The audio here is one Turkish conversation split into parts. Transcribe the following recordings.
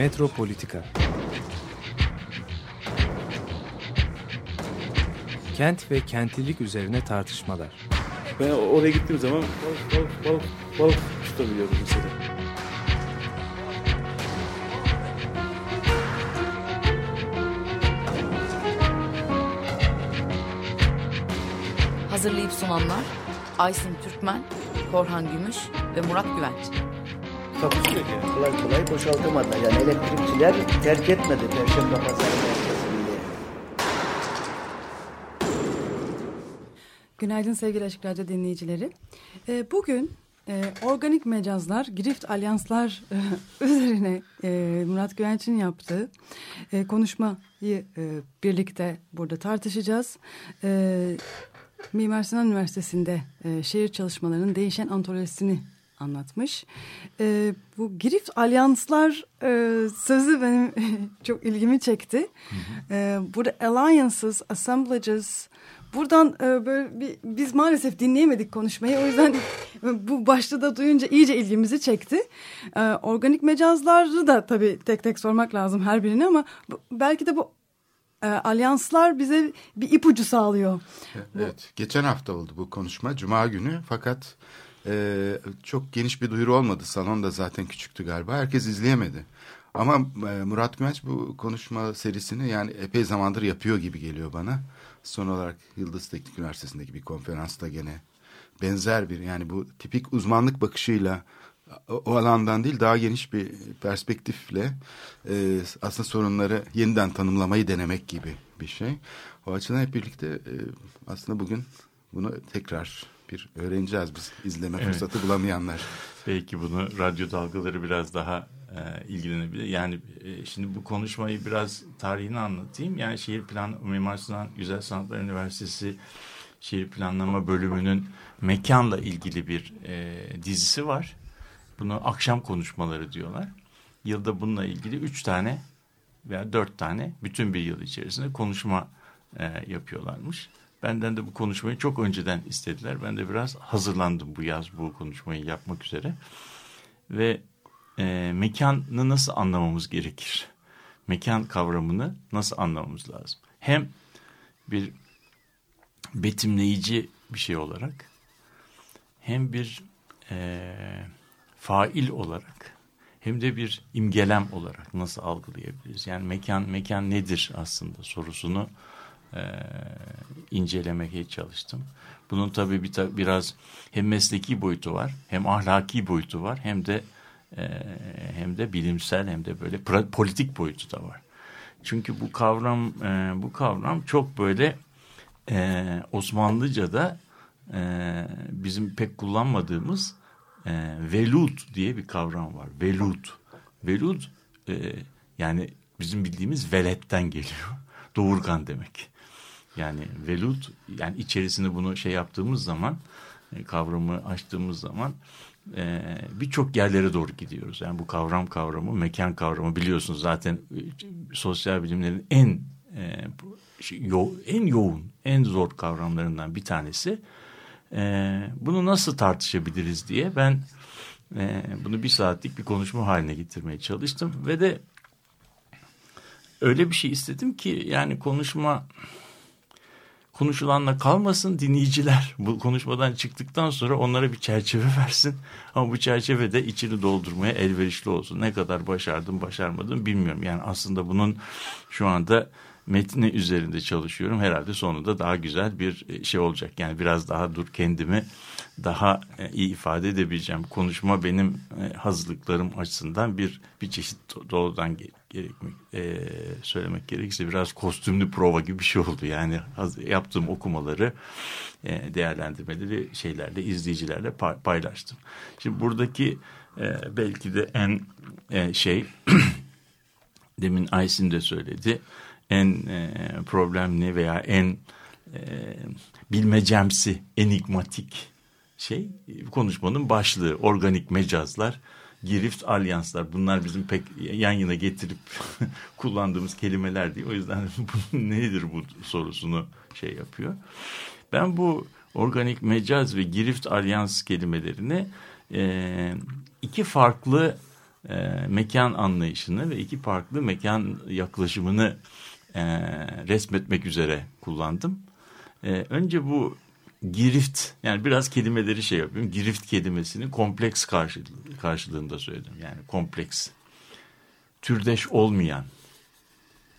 Metropolitika Kent ve kentlilik üzerine tartışmalar. Ben oraya gittiğim zaman balık balık balık balık tutabiliyorum mesela. Hazırlayıp sunanlar Aysin Türkmen, Korhan Gümüş ve Murat Güvenç. Takusuyor yani. kolay kolay boşaltamadılar. Yani elektrikçiler terk etmedi Perşembe Pazarı merkezini. Günaydın sevgili Açık Radyo dinleyicileri. Ee, bugün e, organik mecazlar, grift alyanslar e, üzerine e, Murat Güvenç'in yaptığı e, konuşmayı e, birlikte burada tartışacağız. E, Mimar Sinan Üniversitesi'nde e, şehir çalışmalarının değişen antolojisini anlatmış. E, bu grift alyanslar e, sözü benim çok ilgimi çekti. E, burada alliances, assemblages, Buradan e, böyle bir, biz maalesef dinleyemedik konuşmayı. O yüzden bu başta da duyunca iyice ilgimizi çekti. E, organik mecazları da tabii tek tek sormak lazım her birini ama bu, belki de bu e, alyanslar bize bir ipucu sağlıyor. Evet, geçen hafta oldu bu konuşma, Cuma günü. Fakat e, çok geniş bir duyuru olmadı. Salon da zaten küçüktü galiba. Herkes izleyemedi. Ama e, Murat Güvenç bu konuşma serisini yani epey zamandır yapıyor gibi geliyor bana. Son olarak Yıldız Teknik Üniversitesi'ndeki bir konferansta gene benzer bir yani bu tipik uzmanlık bakışıyla o, alandan değil daha geniş bir perspektifle e, aslında sorunları yeniden tanımlamayı denemek gibi bir şey. O açıdan hep birlikte e, aslında bugün bunu tekrar bir öğreneceğiz biz izleme Evet. fırsatı bulamayanlar. Belki bunu radyo dalgaları biraz daha e, ilgilenebilir. Yani e, şimdi bu konuşmayı biraz tarihini anlatayım. Yani şehir plan Mimar Sinan Güzel Sanatlar Üniversitesi şehir planlama bölümünün mekanla ilgili bir e, dizisi var. Bunu akşam konuşmaları diyorlar. Yılda bununla ilgili üç tane veya dört tane bütün bir yıl içerisinde konuşma e, yapıyorlarmış. Benden de bu konuşmayı çok önceden istediler. Ben de biraz hazırlandım bu yaz bu konuşmayı yapmak üzere. Ve e, mekanı nasıl anlamamız gerekir? Mekan kavramını nasıl anlamamız lazım? Hem bir betimleyici bir şey olarak hem bir e, fail olarak hem de bir imgelem olarak nasıl algılayabiliriz? Yani mekan mekan nedir aslında sorusunu e, incelemeye çalıştım. Bunun tabii bir biraz hem mesleki boyutu var, hem ahlaki boyutu var, hem de e, hem de bilimsel hem de böyle politik boyutu da var. Çünkü bu kavram e, bu kavram çok böyle e, Osmanlıca'da e, bizim pek kullanmadığımız e, velud diye bir kavram var. Velud. Velud e, yani bizim bildiğimiz veletten geliyor. Doğurgan demek. Yani velud yani içerisinde bunu şey yaptığımız zaman e, kavramı açtığımız zaman e, birçok yerlere doğru gidiyoruz. Yani bu kavram kavramı, mekan kavramı biliyorsunuz zaten e, sosyal bilimlerin en şey, en yoğun, en zor kavramlarından bir tanesi. Bunu nasıl tartışabiliriz diye ben bunu bir saatlik bir konuşma haline getirmeye çalıştım ve de öyle bir şey istedim ki yani konuşma konuşulanla kalmasın dinleyiciler. Bu konuşmadan çıktıktan sonra onlara bir çerçeve versin. Ama bu çerçeve de içini doldurmaya elverişli olsun. Ne kadar başardım başarmadım bilmiyorum. Yani aslında bunun şu anda metni üzerinde çalışıyorum. Herhalde sonunda daha güzel bir e, şey olacak. Yani biraz daha dur kendimi daha e, iyi ifade edebileceğim. Konuşma benim e, hazırlıklarım açısından bir bir çeşit doğrudan gerekmek e, söylemek gerekirse biraz kostümlü prova gibi bir şey oldu. Yani yaptığım okumaları e, değerlendirmeleri şeylerle izleyicilerle pa- paylaştım. Şimdi buradaki e, belki de en e, şey demin Aysin de söyledi. En e, problemli veya en e, bilmecemsi, enigmatik şey konuşmanın başlığı. Organik mecazlar, girift alyanslar. Bunlar bizim pek yan yana getirip kullandığımız kelimeler değil. O yüzden nedir bu sorusunu şey yapıyor. Ben bu organik mecaz ve girift alyans kelimelerini e, iki farklı e, mekan anlayışını ve iki farklı mekan yaklaşımını e, resmetmek üzere kullandım. E, önce bu girift yani biraz kelimeleri şey yapıyorum. Girift kelimesini kompleks karşılığı, karşılığında söyledim. Yani kompleks. Türdeş olmayan.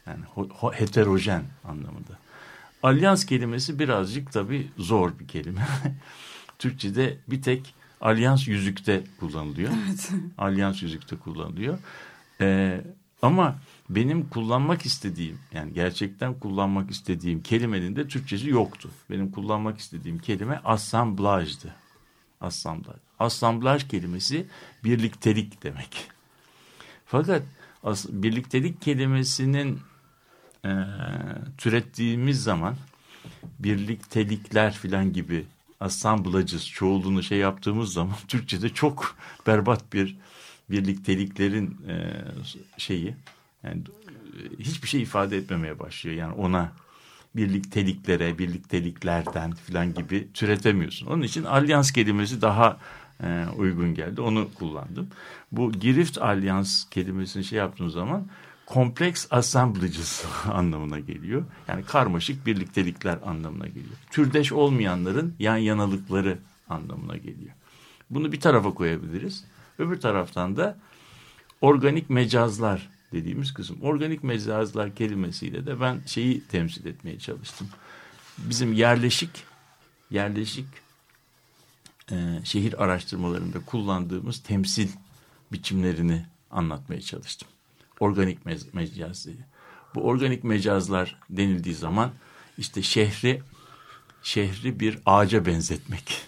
Yani heterojen anlamında. Alyans kelimesi birazcık tabii zor bir kelime. Türkçe'de bir tek alyans yüzükte kullanılıyor. Evet. Alyans yüzükte kullanılıyor. Ee, ama benim kullanmak istediğim yani gerçekten kullanmak istediğim kelimenin de Türkçesi yoktu. Benim kullanmak istediğim kelime assemblajdı. Assemblaj. Assemblaj kelimesi birliktelik demek. Fakat as, birliktelik kelimesinin e, türettiğimiz zaman birliktelikler filan gibi assemblajız çoğulunu şey yaptığımız zaman Türkçe'de çok berbat bir birlikteliklerin e, şeyi yani e, hiçbir şey ifade etmemeye başlıyor. Yani ona birlikteliklere, birlikteliklerden filan gibi türetemiyorsun. Onun için alyans kelimesi daha e, uygun geldi. Onu kullandım. Bu girift alyans kelimesini şey yaptığım zaman kompleks assemblages anlamına geliyor. Yani karmaşık birliktelikler anlamına geliyor. Türdeş olmayanların yan yanalıkları anlamına geliyor. Bunu bir tarafa koyabiliriz. Öbür taraftan da organik mecazlar dediğimiz kısım. Organik mecazlar kelimesiyle de ben şeyi temsil etmeye çalıştım. Bizim yerleşik yerleşik e, şehir araştırmalarında kullandığımız temsil biçimlerini anlatmaya çalıştım. Organik me mecaz diye. Bu organik mecazlar denildiği zaman işte şehri şehri bir ağaca benzetmek.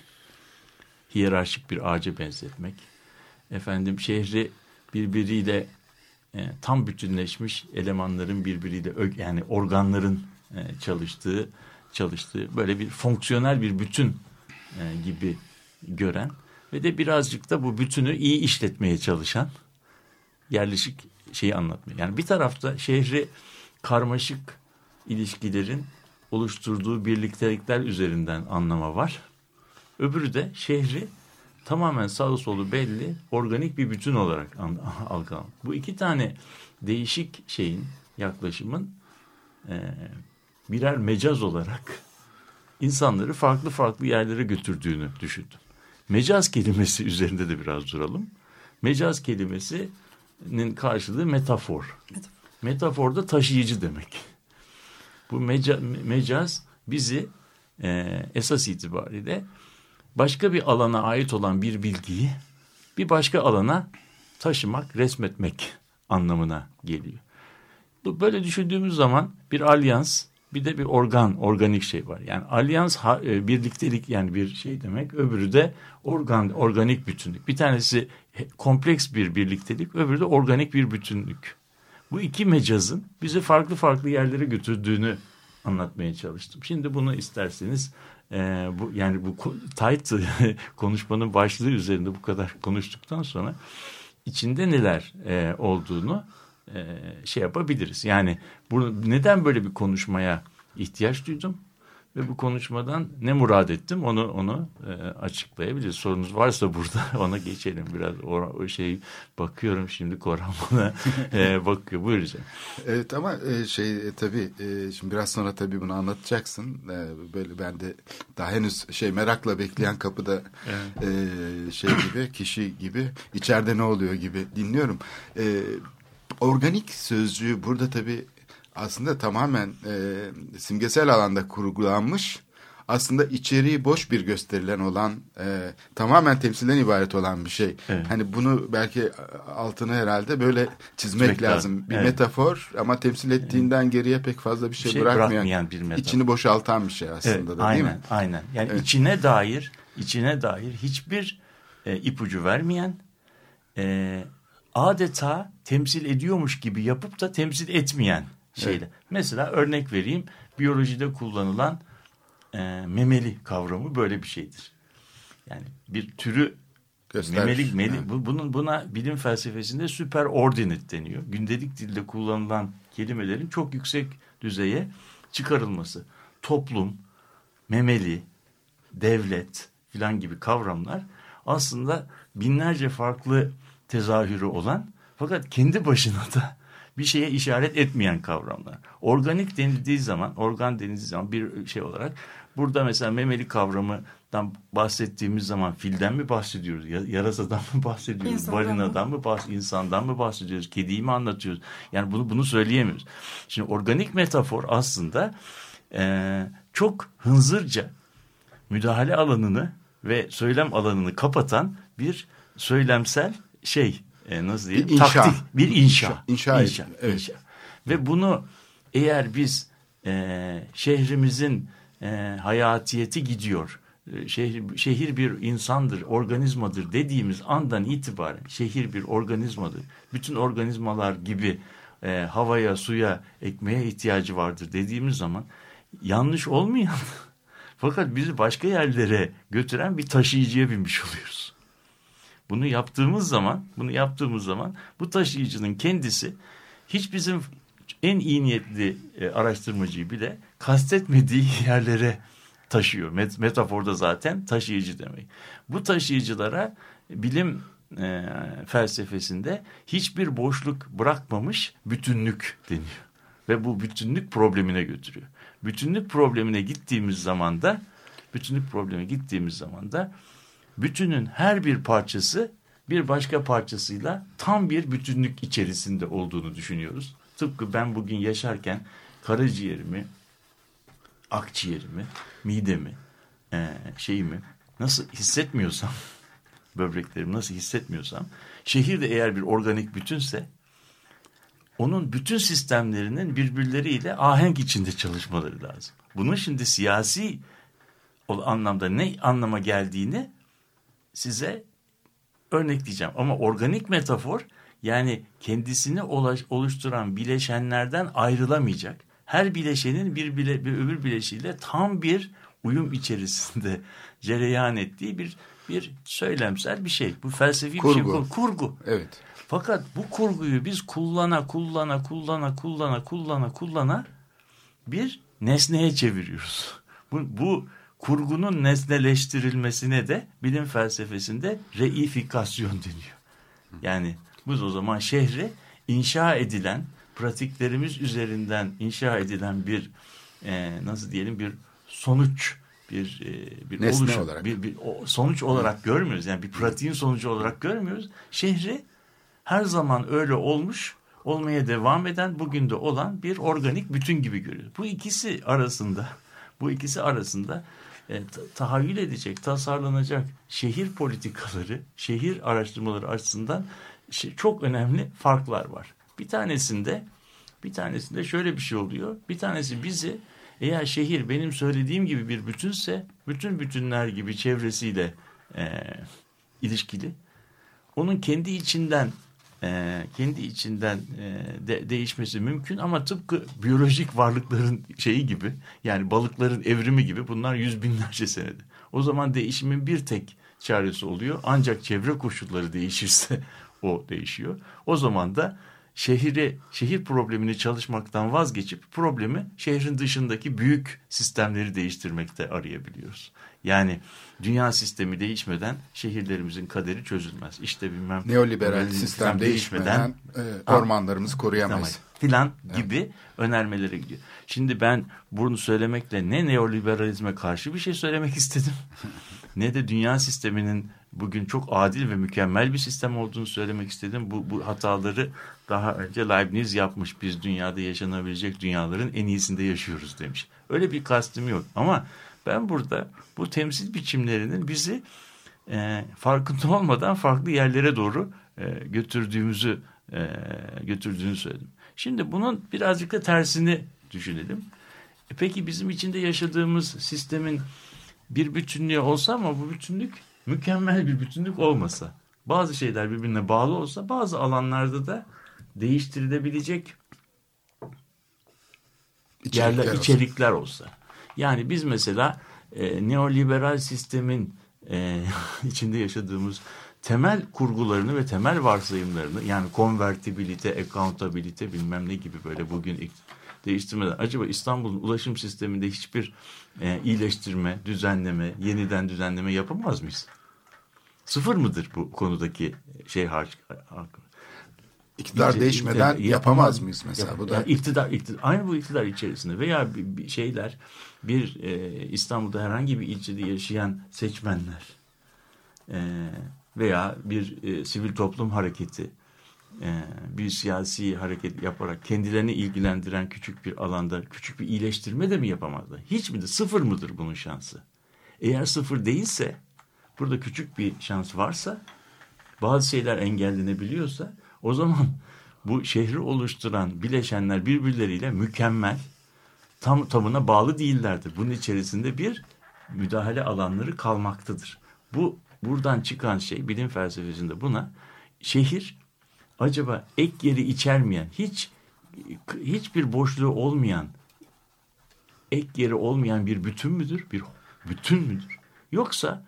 Hiyerarşik bir ağaca benzetmek. Efendim şehri birbiriyle e, tam bütünleşmiş elemanların birbiriyle yani organların e, çalıştığı çalıştığı böyle bir fonksiyonel bir bütün e, gibi gören ve de birazcık da bu bütünü iyi işletmeye çalışan yerleşik şeyi anlatmıyor. Yani bir tarafta şehri karmaşık ilişkilerin oluşturduğu birliktelikler üzerinden anlama var. Öbürü de şehri tamamen sağ solu belli organik bir bütün olarak algılan. Bu iki tane değişik şeyin yaklaşımın e, birer mecaz olarak insanları farklı farklı yerlere götürdüğünü düşündüm. Mecaz kelimesi üzerinde de biraz duralım. Mecaz kelimesinin karşılığı metafor. Metafor, metafor da taşıyıcı demek. Bu meca, mecaz bizi e, esas itibariyle başka bir alana ait olan bir bilgiyi bir başka alana taşımak, resmetmek anlamına geliyor. Böyle düşündüğümüz zaman bir alyans bir de bir organ, organik şey var. Yani alyans e, birliktelik yani bir şey demek. Öbürü de organ, organik bütünlük. Bir tanesi kompleks bir birliktelik, öbürü de organik bir bütünlük. Bu iki mecazın bizi farklı farklı yerlere götürdüğünü anlatmaya çalıştım. Şimdi bunu isterseniz e, bu yani bu tight konuşmanın başlığı üzerinde bu kadar konuştuktan sonra içinde neler e, olduğunu e, şey yapabiliriz. Yani bunu neden böyle bir konuşmaya ihtiyaç duydum? Ve bu konuşmadan ne murad ettim onu onu e, açıklayabiliriz. Sorunuz varsa burada ona geçelim biraz. O, o şey bakıyorum şimdi Korhan bana e, bakıyor. Buyur hocam. Evet ama e, şey e, tabii e, şimdi biraz sonra tabii bunu anlatacaksın. E, böyle ben de daha henüz şey merakla bekleyen kapıda evet. e, şey gibi kişi gibi içeride ne oluyor gibi dinliyorum. E, organik sözcüğü burada tabii aslında tamamen e, simgesel alanda kurgulanmış aslında içeriği boş bir gösterilen olan e, tamamen temsilden ibaret olan bir şey. Evet. Hani bunu belki altını herhalde böyle çizmek Çizmek lazım. lazım. Bir evet. metafor ama temsil ettiğinden evet. geriye pek fazla bir şey, bir şey bırakmayan, bırakmayan bir metafor. içini boşaltan bir şey aslında evet, da aynen, değil mi? Aynen. Yani evet. içine dair içine dair hiçbir e, ipucu vermeyen e, adeta temsil ediyormuş gibi yapıp da temsil etmeyen şeyle. Evet. Mesela örnek vereyim. Biyolojide kullanılan e, memeli kavramı böyle bir şeydir. Yani bir türü memeli, meli, evet. bunun buna bilim felsefesinde süper ordinate deniyor. Gündelik dilde kullanılan kelimelerin çok yüksek düzeye çıkarılması. Toplum, memeli, devlet filan gibi kavramlar aslında binlerce farklı tezahürü olan fakat kendi başına da bir şeye işaret etmeyen kavramlar. Organik denildiği zaman, organ denildiği zaman bir şey olarak burada mesela memeli kavramından bahsettiğimiz zaman filden mi bahsediyoruz, ya- yarasadan mı bahsediyoruz, İnsandan balinadan mı bahs insandan mı bahsediyoruz, kediyi mi anlatıyoruz? Yani bunu bunu söyleyemiyoruz. Şimdi organik metafor aslında eee, çok hınzırca müdahale alanını ve söylem alanını kapatan bir söylemsel şey e, nasıl diyelim Bir inşa. taktik bir inşa İnşa, inşa, evet. ve bunu eğer biz e, şehrimizin e, hayatiyeti gidiyor e, şehir, şehir bir insandır organizmadır dediğimiz andan itibaren şehir bir organizmadır bütün organizmalar gibi e, havaya suya ekmeğe ihtiyacı vardır dediğimiz zaman yanlış olmayan fakat bizi başka yerlere götüren bir taşıyıcıya binmiş oluyoruz. Bunu yaptığımız zaman, bunu yaptığımız zaman bu taşıyıcının kendisi hiç bizim en iyi niyetli e, araştırmacıyı bile kastetmediği yerlere taşıyor. Met, metaforda zaten taşıyıcı demek. Bu taşıyıcılara bilim e, felsefesinde hiçbir boşluk bırakmamış bütünlük deniyor. Ve bu bütünlük problemine götürüyor. Bütünlük problemine gittiğimiz zaman da bütünlük problemine gittiğimiz zaman da bütünün her bir parçası bir başka parçasıyla tam bir bütünlük içerisinde olduğunu düşünüyoruz. Tıpkı ben bugün yaşarken karaciğerimi, akciğerimi, midemi, e, şeyimi nasıl hissetmiyorsam, böbreklerimi nasıl hissetmiyorsam, şehir de eğer bir organik bütünse, onun bütün sistemlerinin birbirleriyle ahenk içinde çalışmaları lazım. Bunun şimdi siyasi o anlamda ne anlama geldiğini size örnekleyeceğim. Ama organik metafor yani kendisini oluşturan bileşenlerden ayrılamayacak. Her bileşenin bir, bile, bir öbür bileşiyle tam bir uyum içerisinde cereyan ettiği bir bir söylemsel bir şey. Bu felsefi bir şey. Kurgu. Kurgu. Evet. Fakat bu kurguyu biz kullana kullana kullana kullana kullana kullana bir nesneye çeviriyoruz. Bu, bu kurgunun nesneleştirilmesine de bilim felsefesinde reifikasyon deniyor. Yani biz o zaman şehri inşa edilen, pratiklerimiz üzerinden inşa edilen bir e, nasıl diyelim bir sonuç bir e, bir Nesne oluşum, olarak. bir, bir o- sonuç olarak görmüyoruz. Yani bir pratiğin sonucu olarak görmüyoruz. Şehri her zaman öyle olmuş, olmaya devam eden, bugün de olan bir organik bütün gibi görüyoruz. Bu ikisi arasında, bu ikisi arasında e, ta- tahayyül edecek, tasarlanacak şehir politikaları, şehir araştırmaları açısından çok önemli farklar var. Bir tanesinde, bir tanesinde şöyle bir şey oluyor. Bir tanesi bizi eğer şehir benim söylediğim gibi bir bütünse, bütün bütünler gibi çevresiyle e, ilişkili, onun kendi içinden e, kendi içinden e, de, değişmesi mümkün ama tıpkı biyolojik varlıkların şeyi gibi yani balıkların evrimi gibi bunlar yüz binlerce senedir. O zaman değişimin bir tek çaresi oluyor ancak çevre koşulları değişirse o değişiyor. O zaman da şehri şehir problemini çalışmaktan vazgeçip problemi şehrin dışındaki büyük sistemleri değiştirmekte arayabiliyoruz. Yani dünya sistemi değişmeden şehirlerimizin kaderi çözülmez. İşte bilmem Neoliberal sistem değişmeden e, ormanlarımızı koruyamayız. filan gibi önermelere gidiyor. Şimdi ben bunu söylemekle ne neoliberalizme karşı bir şey söylemek istedim ne de dünya sisteminin bugün çok adil ve mükemmel bir sistem olduğunu söylemek istedim. Bu, bu hataları daha önce Leibniz yapmış. Biz dünyada yaşanabilecek dünyaların en iyisinde yaşıyoruz demiş. Öyle bir kastım yok ama ben burada bu temsil biçimlerinin bizi e, farkında olmadan farklı yerlere doğru e, götürdüğümüzü e, götürdüğünü söyledim. Şimdi bunun birazcık da tersini düşünelim. E, peki bizim içinde yaşadığımız sistemin bir bütünlüğü olsa ama bu bütünlük mükemmel bir bütünlük olmasa, bazı şeyler birbirine bağlı olsa, bazı alanlarda da değiştirilebilecek İçerikler yerler, olsun. içerikler olsa. Yani biz mesela e, neoliberal sistemin e, içinde yaşadığımız temel kurgularını ve temel varsayımlarını yani konvertibilite, accountability bilmem ne gibi böyle bugün değiştirmeden acaba İstanbul'un ulaşım sisteminde hiçbir e, iyileştirme, düzenleme, yeniden düzenleme yapamaz mıyız? Sıfır mıdır bu konudaki şey harç? İktidar İlçe- değişmeden ilçe- yapamaz mıyız mesela? Bu da Yani iktidar, iktidar, aynı bu iktidar içerisinde veya bir, bir şeyler bir e, İstanbul'da herhangi bir ilçede yaşayan seçmenler e, veya bir e, sivil toplum hareketi bir siyasi hareket yaparak kendilerini ilgilendiren küçük bir alanda küçük bir iyileştirme de mi yapamazlar? Hiç midir? Sıfır mıdır bunun şansı? Eğer sıfır değilse burada küçük bir şans varsa bazı şeyler engellenebiliyorsa o zaman bu şehri oluşturan bileşenler birbirleriyle mükemmel tam tamına bağlı değillerdir. Bunun içerisinde bir müdahale alanları kalmaktadır. Bu buradan çıkan şey bilim felsefesinde buna şehir acaba ek yeri içermeyen hiç hiçbir boşluğu olmayan ek yeri olmayan bir bütün müdür? Bir bütün müdür? Yoksa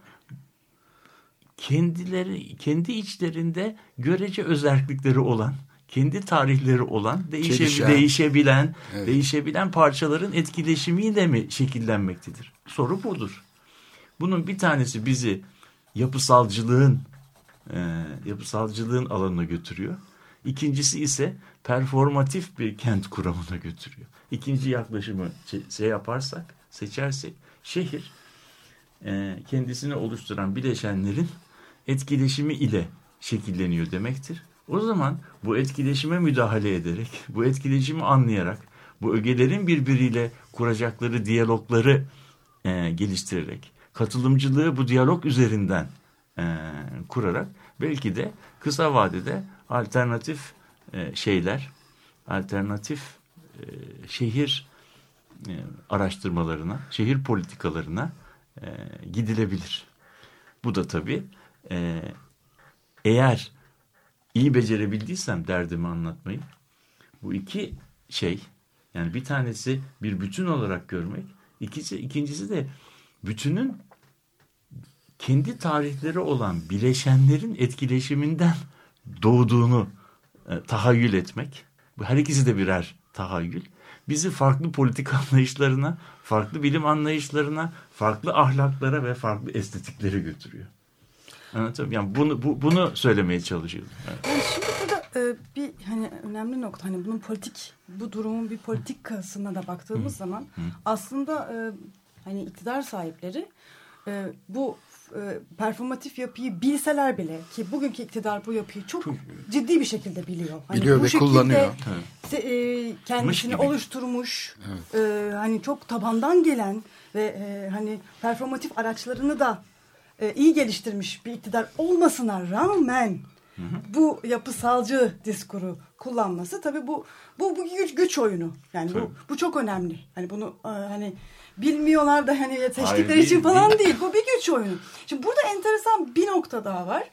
kendileri kendi içlerinde görece özellikleri olan, kendi tarihleri olan, değişe, Çelişen. değişebilen, Evet. değişebilen parçaların etkileşimiyle mi şekillenmektedir? Soru budur. Bunun bir tanesi bizi yapısalcılığın e, yapısalcılığın alanına götürüyor. İkincisi ise performatif bir kent kuramına götürüyor. İkinci yaklaşımı şey- şey yaparsak, seçersek şehir e, kendisini oluşturan bileşenlerin etkileşimi ile şekilleniyor demektir. O zaman bu etkileşime müdahale ederek, bu etkileşimi anlayarak, bu ögelerin birbiriyle kuracakları diyalogları e, geliştirerek, katılımcılığı bu diyalog üzerinden e, kurarak belki de kısa vadede alternatif e, şeyler, alternatif e, şehir e, araştırmalarına, şehir politikalarına e, gidilebilir. Bu da tabii e, eğer iyi becerebildiysem derdimi anlatmayı, bu iki şey yani bir tanesi bir bütün olarak görmek, ikisi, ikincisi de bütünün kendi tarihleri olan bileşenlerin etkileşiminden doğduğunu e, tahayyül etmek. Bu her ikisi de birer tahayyül. Bizi farklı politik anlayışlarına, farklı bilim anlayışlarına, farklı ahlaklara ve farklı estetiklere götürüyor. Anlatabiliyor muyum? Yani bunu, bu, bunu söylemeye çalışıyorum. Evet. Yani şimdi burada e, bir hani önemli nokta hani bunun politik bu durumun bir politikasına da baktığımız zaman aslında e, hani iktidar sahipleri e, bu e, performatif yapıyı bilseler bile ki bugünkü iktidar bu yapıyı çok ciddi bir şekilde biliyor. Hani Biliyor bu ve kullanıyor. se- e, kendisini oluşturmuş e, hani çok tabandan gelen ve e, hani performatif araçlarını da e, iyi geliştirmiş bir iktidar olmasına rağmen bu yapısalcı diskuru kullanması tabii bu bu bu güç, güç oyunu. Yani Tabii. bu bu çok önemli. Hani bunu e, hani bilmiyorlar da hani seçtikleri Hayır, için falan değil. değil. Bu bir güç oyunu. Şimdi burada enteresan bir nokta daha var.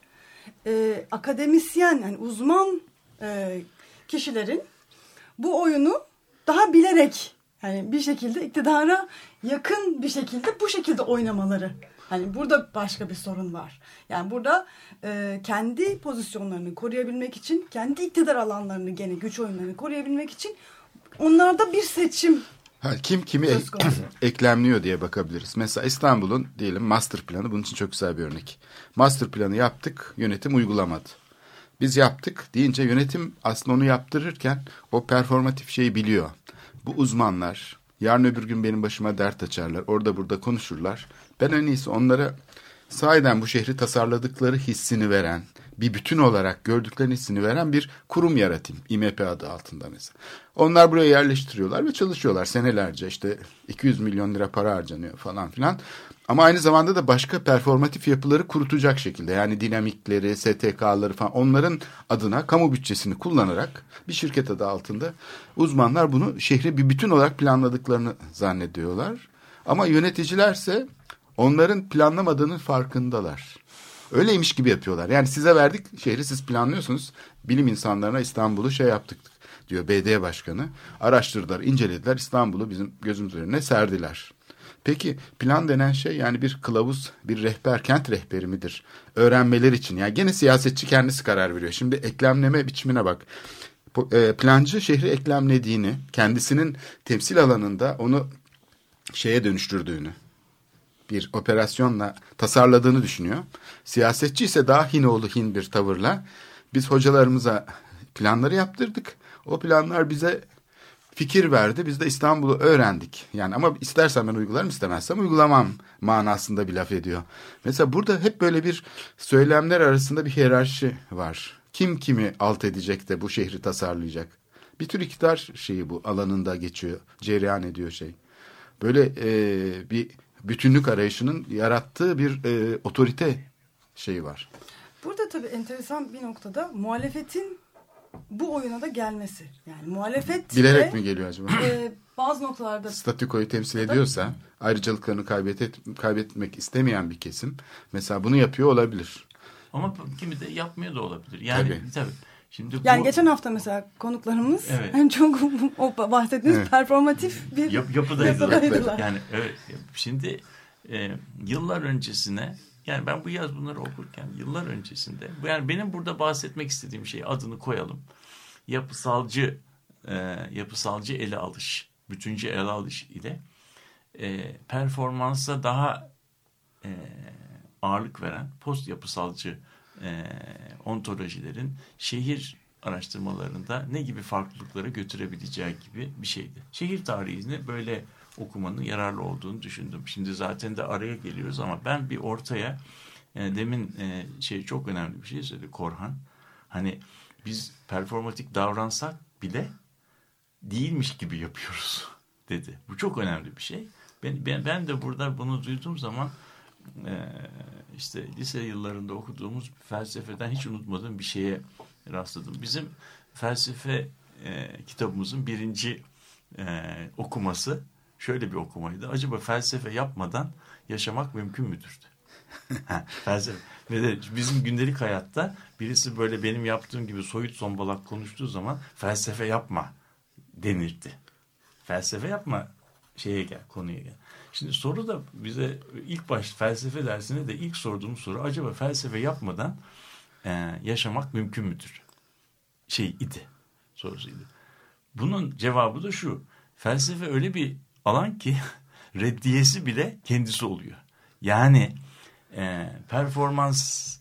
E, akademisyen yani uzman e, kişilerin bu oyunu daha bilerek yani bir şekilde iktidara yakın bir şekilde bu şekilde oynamaları. Hani burada başka bir sorun var. Yani burada e, kendi pozisyonlarını koruyabilmek için, kendi iktidar alanlarını gene güç oyunlarını koruyabilmek için onlarda bir seçim Ha, kim kimi ek- eklemliyor diye bakabiliriz. Mesela İstanbul'un diyelim master planı bunun için çok güzel bir örnek. Master planı yaptık, yönetim uygulamadı. Biz yaptık deyince yönetim aslında onu yaptırırken o performatif şeyi biliyor. Bu uzmanlar yarın öbür gün benim başıma dert açarlar. Orada burada konuşurlar. Ben en iyisi onlara sahiden bu şehri tasarladıkları hissini veren, bir bütün olarak gördüklerini hissini veren bir kurum yaratayım. İMP adı altında mesela. Onlar buraya yerleştiriyorlar ve çalışıyorlar senelerce. işte 200 milyon lira para harcanıyor falan filan. Ama aynı zamanda da başka performatif yapıları kurutacak şekilde. Yani dinamikleri, STK'ları falan onların adına kamu bütçesini kullanarak bir şirket adı altında uzmanlar bunu şehri bir bütün olarak planladıklarını zannediyorlar. Ama yöneticilerse onların planlamadığının farkındalar. Öyleymiş gibi yapıyorlar. Yani size verdik şehri siz planlıyorsunuz. Bilim insanlarına İstanbul'u şey yaptık diyor BD başkanı. Araştırdılar, incelediler. İstanbul'u bizim gözümüz önüne serdiler. Peki plan denen şey yani bir kılavuz, bir rehber, kent rehberi midir? Öğrenmeler için. Yani gene siyasetçi kendisi karar veriyor. Şimdi eklemleme biçimine bak. E, Plancı şehri eklemlediğini, kendisinin temsil alanında onu şeye dönüştürdüğünü, bir operasyonla tasarladığını düşünüyor. Siyasetçi ise daha Hinoğlu Hin bir tavırla biz hocalarımıza planları yaptırdık. O planlar bize fikir verdi. Biz de İstanbul'u öğrendik. Yani ama istersen ben uygularım istemezsem uygulamam manasında bir laf ediyor. Mesela burada hep böyle bir söylemler arasında bir hiyerarşi var. Kim kimi alt edecek de bu şehri tasarlayacak. Bir tür iktidar şeyi bu alanında geçiyor. Cereyan ediyor şey. Böyle e, bir bütünlük arayışının yarattığı bir e, otorite şeyi var. Burada tabii enteresan bir noktada muhalefetin bu oyuna da gelmesi. Yani muhalefet Bilerek de, mi geliyor acaba? e, bazı noktalarda statükoyu temsil ediyorsa ayrıcalıklarını kaybet kaybetmek istemeyen bir kesim mesela bunu yapıyor olabilir. Ama kimi de yapmıyor da olabilir. Yani Tabii. tabii. Şimdi yani bu geçen hafta mesela konuklarımız Evet. en çok o bahsettiğiniz Evet. performatif bir yap, yapıdaydılar. yapıdaydılar. yani evet. Şimdi e, yıllar öncesine yani ben bu yaz bunları okurken yıllar öncesinde yani benim burada bahsetmek istediğim şey adını koyalım. Yapısalcı e, yapısalcı ele alış, bütüncü ele alış ile e, performansa daha e, ağırlık veren post yapısalcı e, ontolojilerin şehir araştırmalarında ne gibi farklılıklara götürebileceği gibi bir şeydi. Şehir tarihini böyle okumanın yararlı olduğunu düşündüm. Şimdi zaten de araya geliyoruz ama ben bir ortaya e, demin e, şey çok önemli bir şey söyledi Korhan. Hani biz performatik davransak bile değilmiş gibi yapıyoruz dedi. Bu çok önemli bir şey. Ben, ben, ben de burada bunu duyduğum zaman e, işte lise yıllarında okuduğumuz felsefeden hiç unutmadığım bir şeye rastladım. Bizim felsefe e, kitabımızın birinci e, okuması şöyle bir okumaydı. Acaba felsefe yapmadan yaşamak mümkün müdür? Ha, felsefe. Ve de bizim gündelik hayatta birisi böyle benim yaptığım gibi soyut sombalak konuştuğu zaman felsefe yapma denirdi. Felsefe yapma şeye gel konuya gel. Şimdi soru da bize ilk baş felsefe dersine de ilk sorduğum soru acaba felsefe yapmadan e, yaşamak mümkün müdür? Şey idi sorusuydu. Bunun cevabı da şu. Felsefe öyle bir alan ki reddiyesi bile kendisi oluyor. Yani e, performans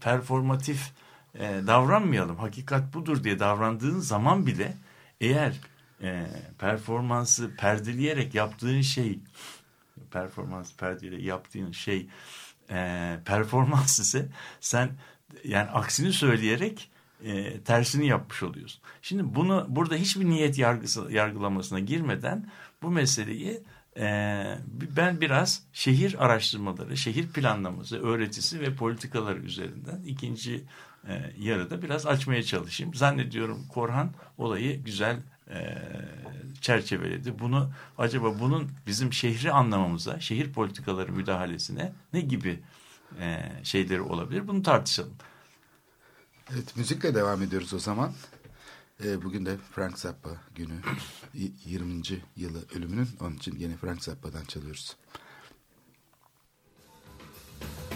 performatif e, davranmayalım. Hakikat budur diye davrandığın zaman bile eğer e, performansı perdeleyerek yaptığın şey performans perdeyle yaptığın şey e, performans ise sen yani aksini söyleyerek e, tersini yapmış oluyorsun. Şimdi bunu burada hiçbir niyet yargısı yargılamasına girmeden bu meseleyi e, ben biraz şehir araştırmaları, şehir planlaması, öğretisi ve politikaları üzerinden ikinci e, yarıda biraz açmaya çalışayım. Zannediyorum Korhan olayı güzel e, çerçeveledi. Bunu acaba bunun bizim şehri anlamamıza, şehir politikaları müdahalesine ne gibi e, şeyleri olabilir? Bunu tartışalım. Evet müzikle devam ediyoruz o zaman. E, bugün de Frank Zappa günü 20. yılı ölümünün onun için yine Frank Zappa'dan çalıyoruz. Some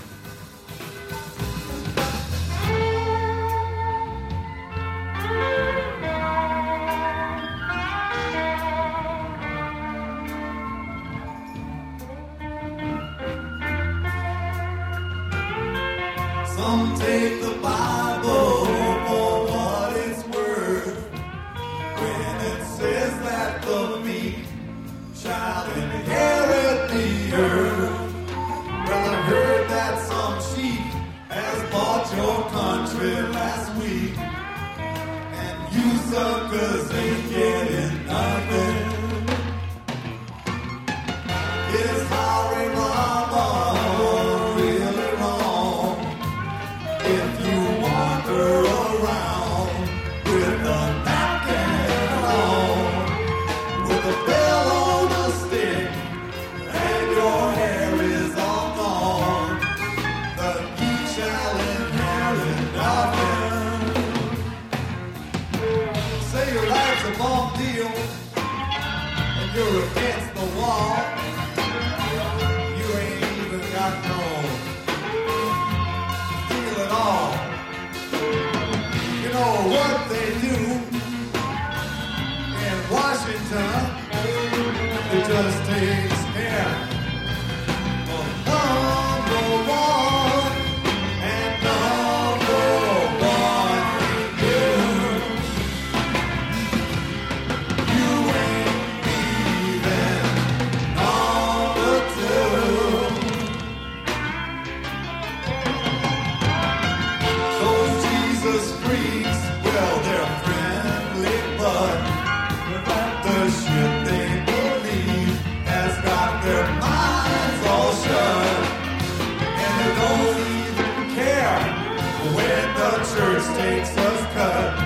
Sure takes us cut.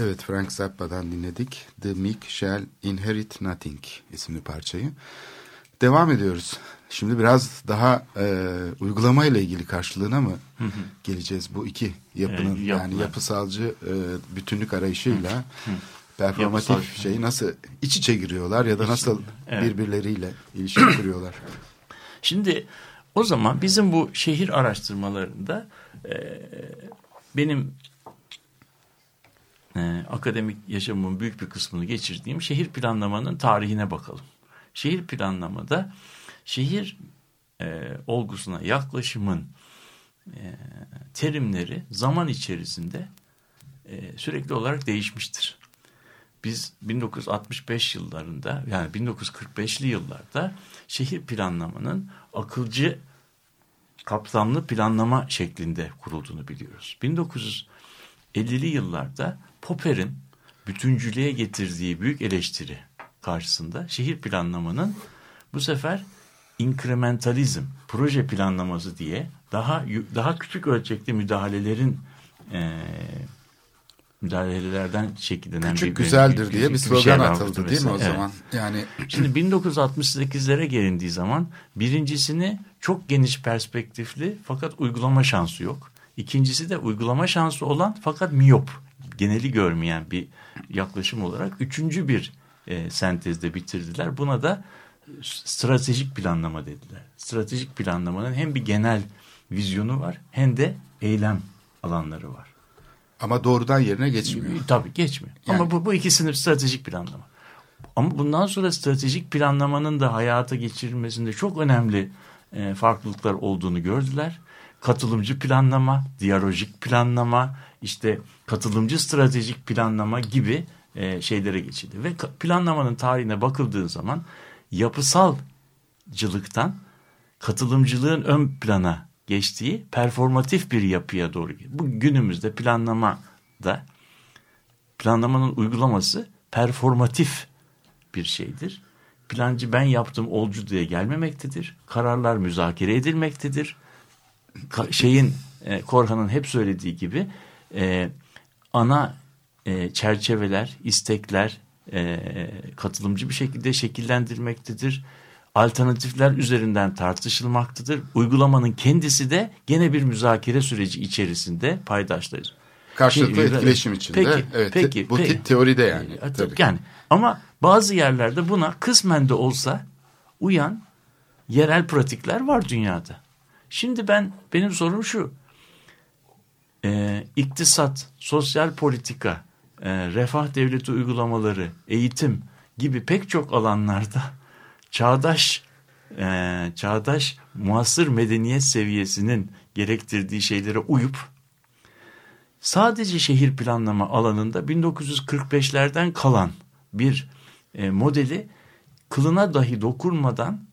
Evet Frank Zappa'dan dinledik. The Meek Shall Inherit Nothing isimli parçayı. Devam ediyoruz. Şimdi biraz daha e, uygulama ile ilgili karşılığına mı geleceğiz bu iki yapının E, yani yapısalcı e, bütünlük arayışıyla performatif Yapısal- şeyi nasıl iç içe giriyorlar ya da nasıl Evet. birbirleriyle ilişki kuruyorlar. Şimdi o zaman bizim bu şehir araştırmalarında e, benim e, akademik yaşamımın büyük bir kısmını geçirdiğim şehir planlamanın tarihine bakalım. Şehir planlamada şehir e, olgusuna yaklaşımın e, terimleri zaman içerisinde e, sürekli olarak değişmiştir. Biz 1965 yıllarında yani 1945'li yıllarda şehir planlamanın akılcı kapsamlı planlama şeklinde kurulduğunu biliyoruz. 1950'li yıllarda Popper'in bütüncülüğe getirdiği büyük eleştiri karşısında şehir planlamanın bu sefer inkrementalizm, proje planlaması diye daha daha küçük ölçekli müdahalelerin eee müdahalelerden şekillenen Küçük bir- güzeldir diye bir slogan şey atıldı değil mi o. Evet. zaman? Yani Şimdi 1968'lere gelindiği zaman birincisini çok geniş perspektifli fakat uygulama şansı yok. İkincisi de uygulama şansı olan fakat miyop, geneli görmeyen bir yaklaşım olarak üçüncü bir e, sentezde bitirdiler. Buna da stratejik planlama dediler. Stratejik planlamanın hem bir genel vizyonu var hem de eylem alanları var. ama doğrudan yerine geçmiyor. Tabii geçmiyor. Yani- Ama bu, bu ikisinin stratejik planlama. Ama bundan sonra stratejik planlamanın da hayata geçirilmesinde çok önemli e, farklılıklar olduğunu gördüler. Katılımcı planlama, diyalojik planlama, işte katılımcı stratejik planlama gibi e, şeylere geçildi. Ve planlamanın tarihine bakıldığı zaman yapısalcılıktan katılımcılığın ön plana geçtiği performatif bir yapıya doğru gidiyor. Bu günümüzde planlamada planlamanın uygulaması performatif bir şeydir. Plancı ben yaptım olcu diye gelmemektedir. Kararlar müzakere edilmektedir. Ka- şeyin e, Korhan'ın hep söylediği gibi e, ana e, çerçeveler, istekler e, katılımcı bir şekilde şekillendirmektedir. Alternatifler üzerinden tartışılmaktadır. Uygulamanın kendisi de gene bir müzakere süreci içerisinde paydaşlarız. Karşılıklı Şey, etkileşim içinde. Peki, evet, peki, bu peki. teoride yani. E. Tabii. Yani ama bazı yerlerde buna kısmen de olsa uyan yerel pratikler var dünyada. Şimdi ben benim sorum şu. Ee, iktisat, sosyal politika, e, refah devleti uygulamaları, eğitim gibi pek çok alanlarda çağdaş e, çağdaş muasır medeniyet seviyesinin gerektirdiği şeylere uyup sadece şehir planlama alanında 1945'lerden kalan bir e, modeli kılına dahi dokunmadan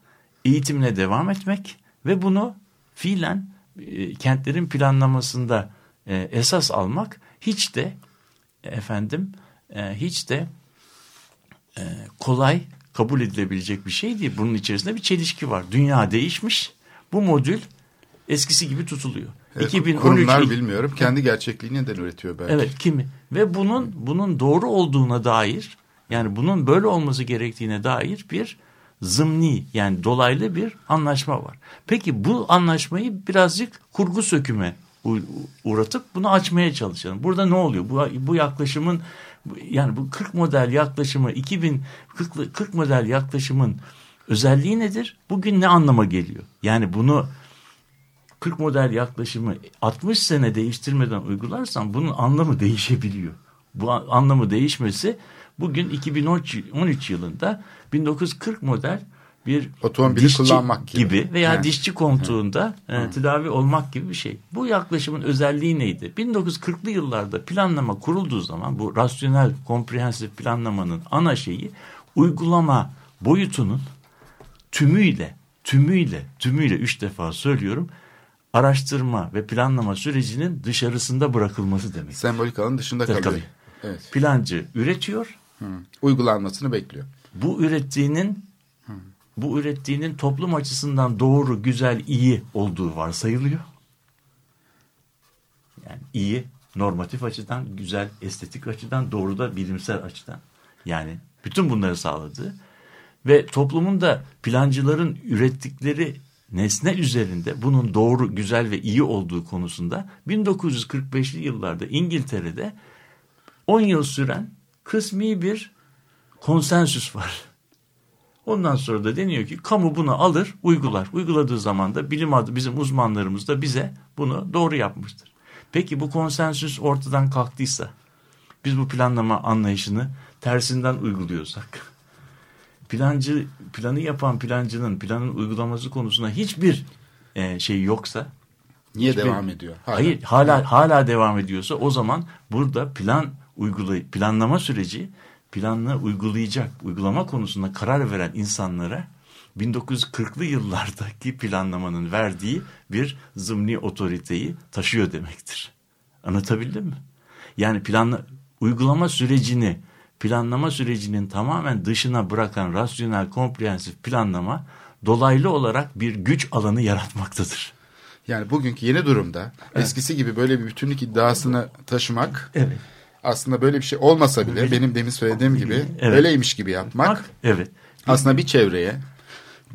eğitimine devam etmek ve bunu fiilen e, kentlerin planlamasında e, esas almak hiç de efendim e, hiç de e, kolay kabul edilebilecek bir şey değil. Bunun içerisinde bir çelişki var. Dünya değişmiş. Bu modül eskisi gibi tutuluyor. E, 2013 kurumlar il- bilmiyorum. Kendi gerçekliğini neden üretiyor belki. Evet kimi ve bunun bunun doğru olduğuna dair yani bunun böyle olması gerektiğine dair bir zımni yani dolaylı bir anlaşma var. Peki bu anlaşmayı birazcık kurgu söküme uğratıp bunu açmaya çalışalım. Burada ne oluyor? Bu, bu yaklaşımın yani bu 40 model yaklaşımı 2000 40, 40 model yaklaşımın özelliği nedir? Bugün ne anlama geliyor? Yani bunu 40 model yaklaşımı 60 sene değiştirmeden uygularsan bunun anlamı değişebiliyor. Bu an- anlamı değişmesi bugün 2013 yılında 1940 model bir Otomobili kullanmak gibi. gibi veya He. dişçi koltuğunda e, tedavi olmak gibi bir şey. Bu yaklaşımın özelliği neydi? 1940'lı yıllarda planlama kurulduğu zaman bu rasyonel komprehensif planlamanın ana şeyi uygulama boyutunun tümüyle, tümüyle, tümüyle üç defa söylüyorum araştırma ve planlama sürecinin dışarısında bırakılması demek. Sembolik alanın dışında kalıyor. tabii. Evet. Plancı üretiyor. Hı. Uygulanmasını bekliyor. Bu ürettiğinin bu ürettiğinin toplum açısından doğru, güzel, iyi olduğu varsayılıyor. Yani iyi, normatif açıdan, güzel, estetik açıdan, doğru da bilimsel açıdan. Yani bütün bunları sağladığı ve toplumun da plancıların ürettikleri nesne üzerinde bunun doğru, güzel ve iyi olduğu konusunda 1945'li yıllarda İngiltere'de 10 yıl süren kısmi bir konsensüs var. Ondan sonra da deniyor ki kamu bunu alır, uygular. Uyguladığı zaman da bilim adı bizim uzmanlarımız da bize bunu doğru yapmıştır. Peki bu konsensüs ortadan kalktıysa, biz bu planlama anlayışını tersinden uyguluyorsak, plancı planı yapan plancının planın uygulaması konusunda hiçbir e, şey yoksa, Niye Hiçbir- devam ediyor? Hala. Hayır hala hala devam ediyorsa o zaman burada plan uygulay planlama süreci planını uygulayacak uygulama konusunda karar veren insanlara 1940'lı yıllardaki planlamanın verdiği bir zımni otoriteyi taşıyor demektir. Anlatabildim mi? Yani planla uygulama sürecini planlama sürecinin tamamen dışına bırakan rasyonel komprehensif planlama dolaylı olarak bir güç alanı yaratmaktadır. Yani bugünkü yeni durumda eskisi gibi böyle bir bütünlük iddiasını taşımak Evet. Aslında böyle bir şey olmasa bile benim demin söylediğim gibi Evet. öyleymiş gibi yapmak Bak, evet. aslında bir çevreye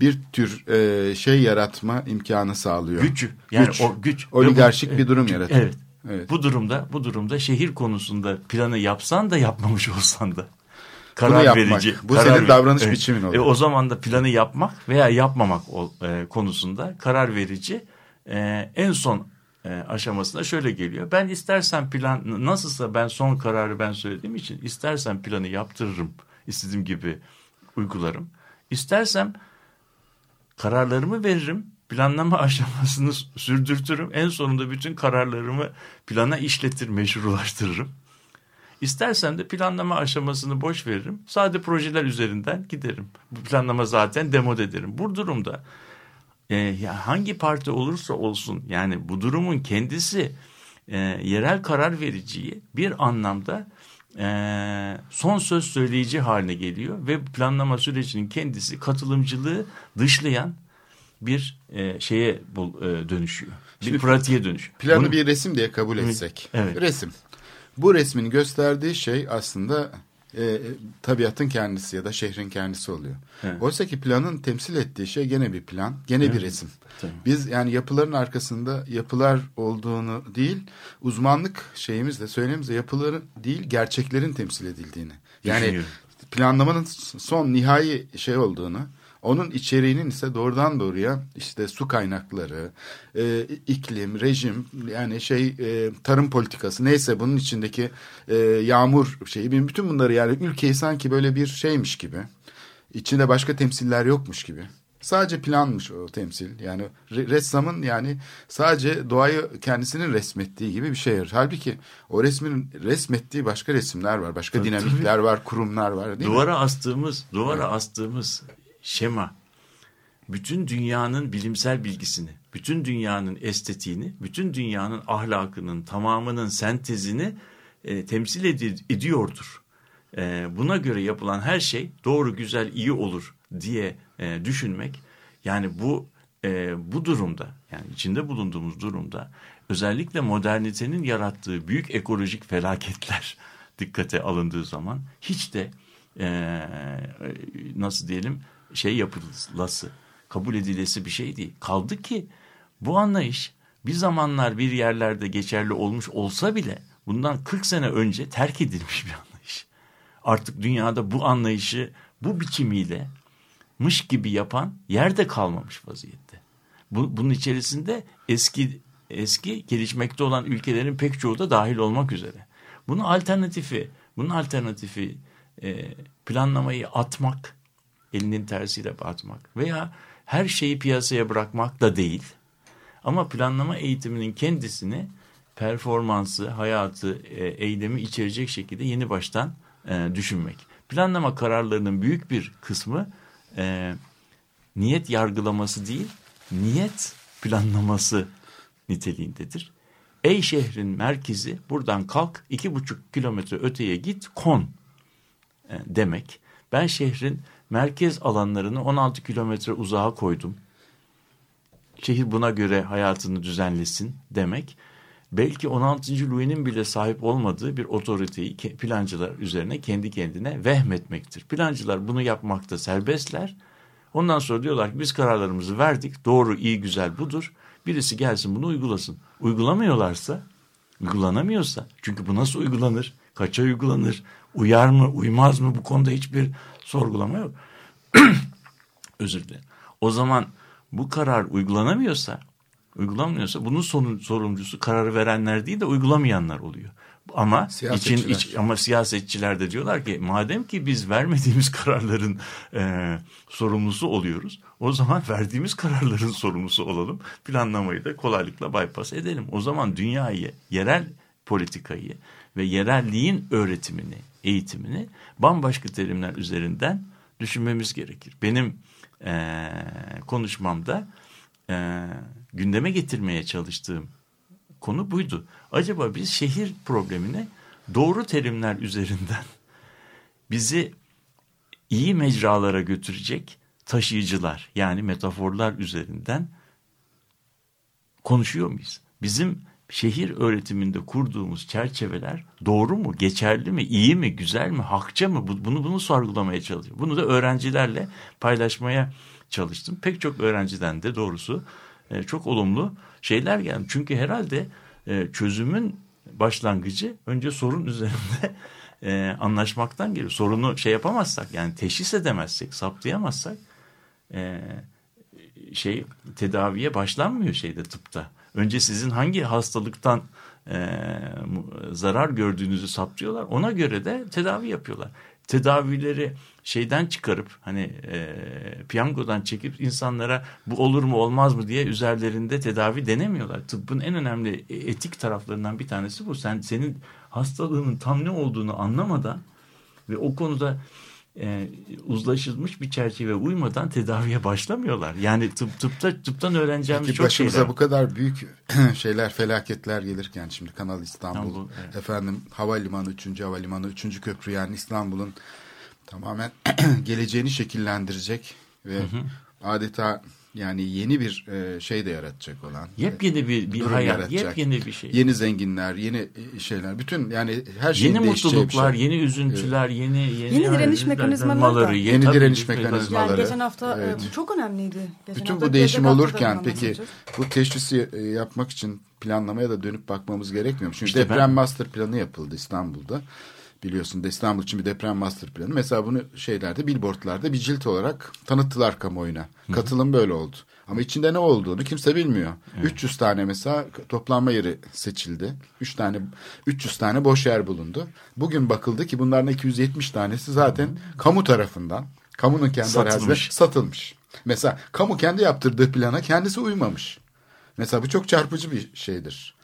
bir tür e, şey yaratma imkanı sağlıyor. Güç. Yani Güç. o güç. Oligarşik bu- bir durum yaratıyor. Evet. Evet. Bu durumda bu durumda şehir konusunda planı yapsan da yapmamış olsan da Bunu yapmak. Bu senin davranış biçimin oluyor. E, o zaman da planı yapmak veya yapmamak e, konusunda karar verici e, en son e, aşamasında şöyle geliyor. Ben istersen plan nasılsa ben son kararı ben söylediğim için istersen planı yaptırırım. istediğim gibi uygularım. İstersem kararlarımı veririm. Planlama aşamasını sürdürtürüm. En sonunda bütün kararlarımı plana işletir, meşrulaştırırım. İstersen de planlama aşamasını boş veririm. Sade projeler üzerinden giderim. Bu planlama zaten demode ederim. Bu durumda e, hangi parti olursa olsun yani bu durumun kendisi e, yerel karar vericiyi bir anlamda e, son söz söyleyici haline geliyor ve planlama sürecinin kendisi katılımcılığı dışlayan bir e, şeye bul, e, dönüşüyor. Bir Şimdi pratiğe dönüşüyor. Planı Bunu- bir resim diye kabul etsek. Evet. Resim. Bu resmin gösterdiği şey aslında e, tabiatın kendisi ya da şehrin kendisi oluyor. Evet. Oysa ki planın temsil ettiği şey gene bir plan, gene bir resim. Tabii. Biz yani yapıların arkasında yapılar olduğunu değil, uzmanlık şeyimizle, söylemimizle yapıların değil, gerçeklerin temsil edildiğini. Yani planlamanın son nihai şey olduğunu, onun içeriğinin ise doğrudan doğruya işte su kaynakları, e, iklim, rejim yani şey e, tarım politikası neyse bunun içindeki e, yağmur şeyi bütün bunları yani ülkeyi sanki böyle bir şeymiş gibi içinde başka temsiller yokmuş gibi Sadece planmış o temsil. Yani re- ressamın yani sadece doğayı kendisinin resmettiği gibi bir şey. Halbuki o resmin resmettiği başka resimler var. Başka Tabii, dinamikler var, kurumlar var değil mi? Duvara astığımız, duvara astığımız şema bütün dünyanın bilimsel bilgisini, bütün dünyanın estetiğini, bütün dünyanın ahlakının tamamının sentezini e, temsil edi- ediyordur. E, buna göre yapılan her şey doğru, güzel, iyi olur diye e, düşünmek yani bu e, bu durumda yani içinde bulunduğumuz durumda özellikle modernitenin yarattığı büyük ekolojik felaketler dikkate alındığı zaman hiç de e, nasıl diyelim şey yapılası kabul edilesi bir şey değil. Kaldı ki bu anlayış bir zamanlar bir yerlerde geçerli olmuş olsa bile bundan 40 sene önce terk edilmiş bir anlayış. Artık dünyada bu anlayışı bu biçimiyle mış gibi yapan yerde kalmamış vaziyette. Bu, bunun içerisinde eski eski gelişmekte olan ülkelerin pek çoğu da dahil olmak üzere. Bunun alternatifi, bunun alternatifi e, planlamayı atmak, elinin tersiyle atmak veya her şeyi piyasaya bırakmak da değil. Ama planlama eğitiminin kendisini performansı, hayatı, e, eylemi içerecek şekilde yeni baştan e, düşünmek. Planlama kararlarının büyük bir kısmı e, niyet yargılaması değil, niyet planlaması niteliğindedir. Ey şehrin merkezi buradan kalk iki buçuk kilometre öteye git kon demek. Ben şehrin merkez alanlarını 16 kilometre uzağa koydum. Şehir buna göre hayatını düzenlesin demek. Belki 16. Louis'nin bile sahip olmadığı bir otoriteyi plancılar üzerine kendi kendine vehmetmektir. Plancılar bunu yapmakta serbestler. Ondan sonra diyorlar ki biz kararlarımızı verdik. Doğru, iyi, güzel budur. Birisi gelsin bunu uygulasın. Uygulamıyorlarsa, uygulanamıyorsa çünkü bu nasıl uygulanır? Kaça uygulanır? Uyar mı, uymaz mı? Bu konuda hiçbir sorgulama yok. Özür dilerim. O zaman bu karar uygulanamıyorsa, uygulanmıyorsa bunun sorun, sorumlusu kararı verenler değil de uygulamayanlar oluyor. Ama için iç, ama siyasetçiler de diyorlar ki madem ki biz vermediğimiz kararların e, sorumlusu oluyoruz, o zaman verdiğimiz kararların sorumlusu olalım. Planlamayı da kolaylıkla bypass edelim. O zaman dünyayı, yerel politikayı ve yerelliğin öğretimini, eğitimini bambaşka terimler üzerinden düşünmemiz gerekir. Benim e, konuşmamda e, gündeme getirmeye çalıştığım konu buydu. Acaba biz şehir problemine doğru terimler üzerinden bizi iyi mecralara götürecek taşıyıcılar yani metaforlar üzerinden konuşuyor muyuz? Bizim şehir öğretiminde kurduğumuz çerçeveler doğru mu, geçerli mi, iyi mi, güzel mi, hakça mı? Bunu bunu sorgulamaya çalışıyorum. Bunu da öğrencilerle paylaşmaya çalıştım. Pek çok öğrenciden de doğrusu e, çok olumlu şeyler geldi. Çünkü herhalde e, çözümün başlangıcı önce sorun üzerinde e, anlaşmaktan geliyor. Sorunu şey yapamazsak yani teşhis edemezsek, saptayamazsak şey tedaviye başlanmıyor şeyde tıpta. Önce sizin hangi hastalıktan e, zarar gördüğünüzü saptıyorlar. Ona göre de tedavi yapıyorlar. Tedavileri şeyden çıkarıp hani e, piyangodan çekip insanlara bu olur mu olmaz mı diye üzerlerinde tedavi denemiyorlar. Tıbbın en önemli etik taraflarından bir tanesi bu. Sen senin hastalığının tam ne olduğunu anlamadan ve o konuda e, uzlaşılmış bir çerçeve uymadan tedaviye başlamıyorlar. Yani tıp, tıpta tıptan öğreneceğimiz Peki çok başımıza şeyler. bu kadar büyük şeyler, felaketler gelirken şimdi Kanal İstanbul, İstanbul, evet. efendim havalimanı, 3. havalimanı, 3. köprü yani İstanbul'un tamamen geleceğini şekillendirecek ve adeta yani yeni bir e, şey de yaratacak olan. Yepyeni bir, bir durum hayat, yaratacak. yepyeni bir şey. Yeni zenginler, yeni e, şeyler, bütün yani her şeyin Yeni değişeceği bir mutluluklar, şey. yeni üzüntüler, yeni yeni, Yeni direniş mekanizmaları da. Yeni tabii, direniş Yani mekanizmaları. geçen hafta e, Evet. çok önemliydi. Geçen Bütün hafta bu değişim olurken peki bu teşhisi e, yapmak için planlamaya da dönüp bakmamız gerekmiyor mu? Çünkü İşte deprem ben- master planı yapıldı İstanbul'da. Biliyorsun İstanbul için bir deprem master planı. Mesela bunu şeylerde billboardlarda bir cilt olarak tanıttılar kamuoyuna. Katılım böyle oldu. Ama içinde ne olduğunu kimse bilmiyor. 300 tane mesela toplanma yeri seçildi. 3 tane 300 tane boş yer bulundu. Bugün bakıldı ki bunların 270 tanesi zaten kamu tarafından kamunun kendi Satılmış. satılmış. Mesela kamu kendi yaptırdığı plana kendisi uymamış. Mesela bu çok çarpıcı bir şeydir.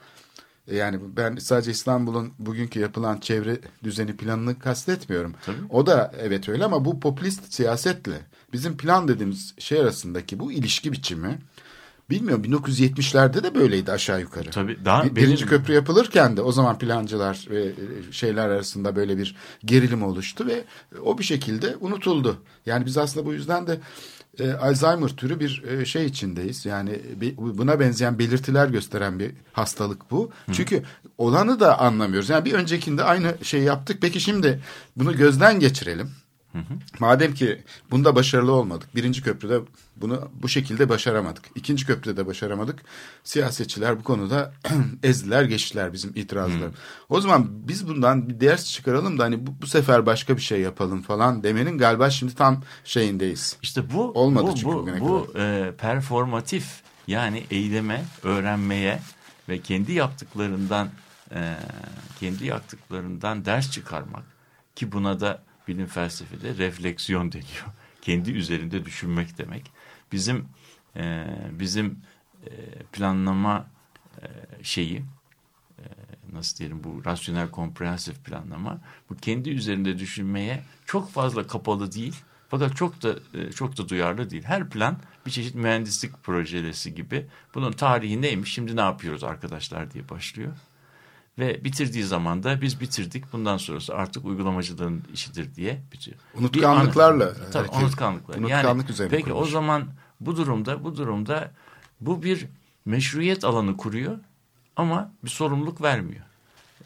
Yani ben sadece İstanbul'un bugünkü yapılan çevre düzeni planını kastetmiyorum. O da evet öyle ama bu popülist siyasetle bizim plan dediğimiz şey arasındaki bu ilişki biçimi bilmiyorum 1970'lerde de böyleydi aşağı yukarı. Tabii, daha Bir- birinci benim- köprü yapılırken de o zaman plancılar ve e, şeyler arasında böyle bir gerilim oluştu ve o bir şekilde unutuldu. Yani biz aslında bu yüzden de e, Alzheimer türü bir e, şey içindeyiz. Yani bir- buna benzeyen belirtiler gösteren bir hastalık bu. Çünkü olanı da anlamıyoruz. Yani bir öncekinde aynı şeyi yaptık. Peki şimdi bunu gözden geçirelim. Madem ki bunda başarılı olmadık. Birinci köprüde bunu bu şekilde başaramadık. İkinci köprüde de başaramadık. Siyasetçiler bu konuda ezdiler geçtiler bizim itirazlar. O zaman biz bundan bir ders çıkaralım da hani bu, bu sefer başka bir şey yapalım falan demenin galiba şimdi tam şeyindeyiz. İşte bu Olmadı bu, çünkü bu, bugüne bu e, performatif yani eyleme, öğrenmeye ve kendi yaptıklarından e, kendi yaptıklarından ders çıkarmak ki buna da bilim felsefede refleksiyon deniyor. Kendi üzerinde düşünmek demek. Bizim e, bizim e, planlama e, şeyi e, nasıl diyelim bu rasyonel komprehensif planlama bu kendi üzerinde düşünmeye çok fazla kapalı değil fakat çok da e, çok da duyarlı değil. Her plan bir çeşit mühendislik projesi gibi. Bunun tarihi neymiş? Şimdi ne yapıyoruz arkadaşlar diye başlıyor. Ve bitirdiği zaman da biz bitirdik. Bundan sonrası artık uygulamacıların işidir diye bitiyor. Unutkanlıklarla Bir Tabii hareket- unutkanlıklar. unutkanlık yani, üzerine Peki o kurulmuş. zaman bu durumda bu durumda bu bir meşruiyet alanı kuruyor ama bir sorumluluk vermiyor.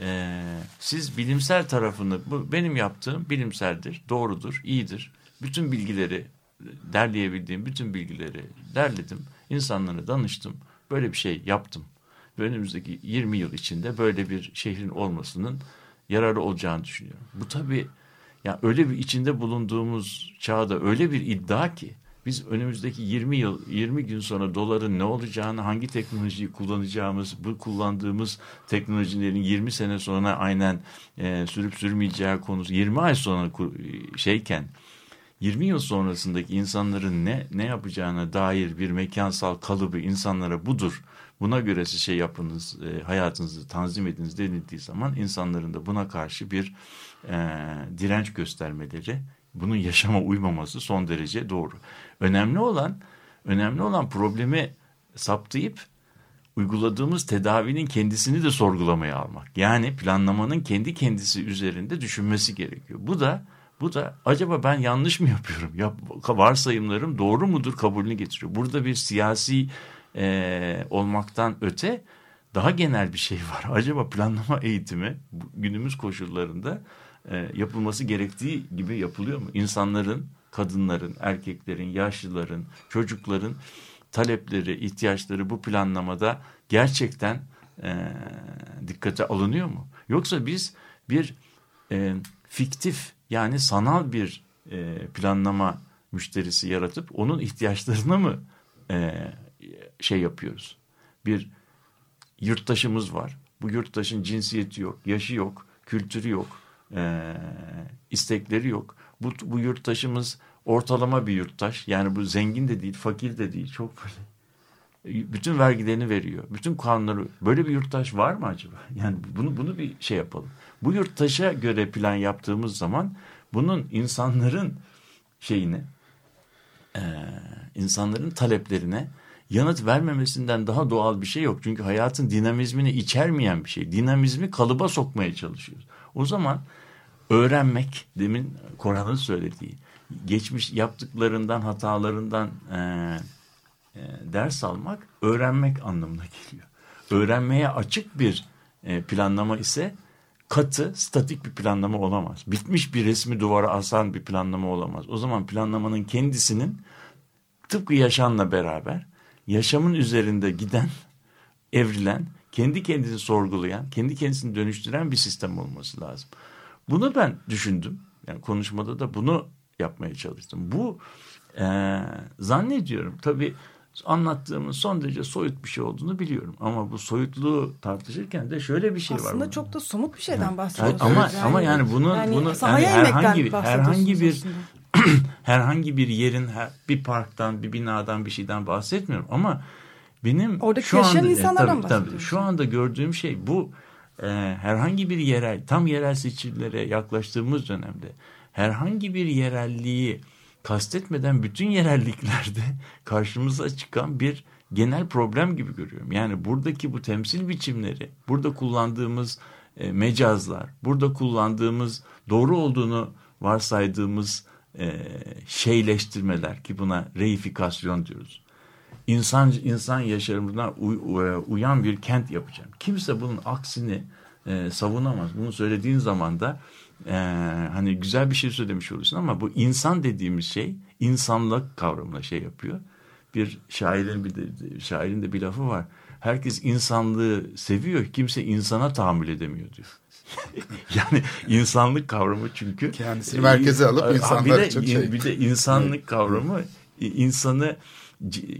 Ee, siz bilimsel tarafını bu benim yaptığım bilimseldir, doğrudur, iyidir. Bütün bilgileri derleyebildiğim bütün bilgileri derledim. insanlara danıştım. Böyle bir şey yaptım. Önümüzdeki 20 yıl içinde böyle bir şehrin olmasının yararı olacağını düşünüyorum. Bu tabii ya öyle bir içinde bulunduğumuz çağda öyle bir iddia ki biz önümüzdeki 20 yıl 20 gün sonra doların ne olacağını hangi teknolojiyi kullanacağımız bu kullandığımız teknolojilerin 20 sene sonra aynen e, sürüp sürmeyeceği konusu 20 ay sonra şeyken 20 yıl sonrasındaki insanların ne ne yapacağına dair bir mekansal kalıbı insanlara budur. Buna göre siz şey yapınız, e, hayatınızı tanzim ediniz denildiği zaman insanların da buna karşı bir e, direnç göstermeleri, bunun yaşama uymaması son derece doğru. Önemli olan, önemli olan problemi saptayıp uyguladığımız tedavinin kendisini de sorgulamaya almak. Yani planlamanın kendi kendisi üzerinde düşünmesi gerekiyor. Bu da bu da acaba ben yanlış mı yapıyorum? Ya, varsayımlarım doğru mudur kabulünü getiriyor. Burada bir siyasi e, olmaktan öte daha genel bir şey var. Acaba planlama eğitimi günümüz koşullarında e, yapılması gerektiği gibi yapılıyor mu? İnsanların, kadınların, erkeklerin, yaşlıların, çocukların talepleri, ihtiyaçları bu planlamada gerçekten e, dikkate alınıyor mu? Yoksa biz bir e, fiktif yani sanal bir e, planlama müşterisi yaratıp onun ihtiyaçlarına mı e, şey yapıyoruz? Bir yurttaşımız var. Bu yurttaşın cinsiyeti yok, yaşı yok, kültürü yok, e, istekleri yok. Bu, bu yurttaşımız ortalama bir yurttaş. Yani bu zengin de değil, fakir de değil. Çok böyle bütün vergilerini veriyor. Bütün kanunları böyle bir yurttaş var mı acaba? Yani bunu bunu bir şey yapalım. Bu yurttaşa göre plan yaptığımız zaman bunun insanların şeyini e, insanların taleplerine yanıt vermemesinden daha doğal bir şey yok. Çünkü hayatın dinamizmini içermeyen bir şey. Dinamizmi kalıba sokmaya çalışıyoruz. O zaman öğrenmek demin Korhan'ın söylediği geçmiş yaptıklarından hatalarından e, e, ders almak öğrenmek anlamına geliyor. Öğrenmeye açık bir e, planlama ise katı, statik bir planlama olamaz. Bitmiş bir resmi duvara asan bir planlama olamaz. O zaman planlamanın kendisinin tıpkı yaşamla beraber yaşamın üzerinde giden, evrilen, kendi kendini sorgulayan, kendi kendisini dönüştüren bir sistem olması lazım. Bunu ben düşündüm. Yani konuşmada da bunu yapmaya çalıştım. Bu e, zannediyorum tabii anlattığımın son derece soyut bir şey olduğunu biliyorum. Ama bu soyutluğu tartışırken de şöyle bir şey var. Aslında çok da somut bir şeyden Yani, bahsediyorsunuz. ama ama yani bunun yani bunu yani herhangi bir herhangi bir aslında. herhangi bir yerin, bir parktan, bir binadan, bir şeyden bahsetmiyorum. Ama benim Oradaki şu yaşayan anda, insanlardan tabii, tabii, şu anda gördüğüm şey bu e, herhangi bir yerel, tam yerel seçimlere yaklaştığımız dönemde herhangi bir yerelliği kastetmeden bütün yerelliklerde karşımıza çıkan bir genel problem gibi görüyorum. Yani buradaki bu temsil biçimleri, burada kullandığımız e, mecazlar, burada kullandığımız doğru olduğunu varsaydığımız e, şeyleştirmeler ki buna reifikasyon diyoruz. İnsan insan yaşamına uy- uyan bir kent yapacağım. Kimse bunun aksini e, savunamaz. Bunu söylediğin zaman da e, hani güzel bir şey söylemiş olursun ama bu insan dediğimiz şey insanlık kavramına şey yapıyor. Bir şairin bir de, şairin de bir lafı var. Herkes insanlığı seviyor, kimse insana tahammül edemiyor diyor. yani insanlık kavramı çünkü Kendisini merkeze alıp Ha, insanlar bir de, için şey- bir de insanlık kavramı insanı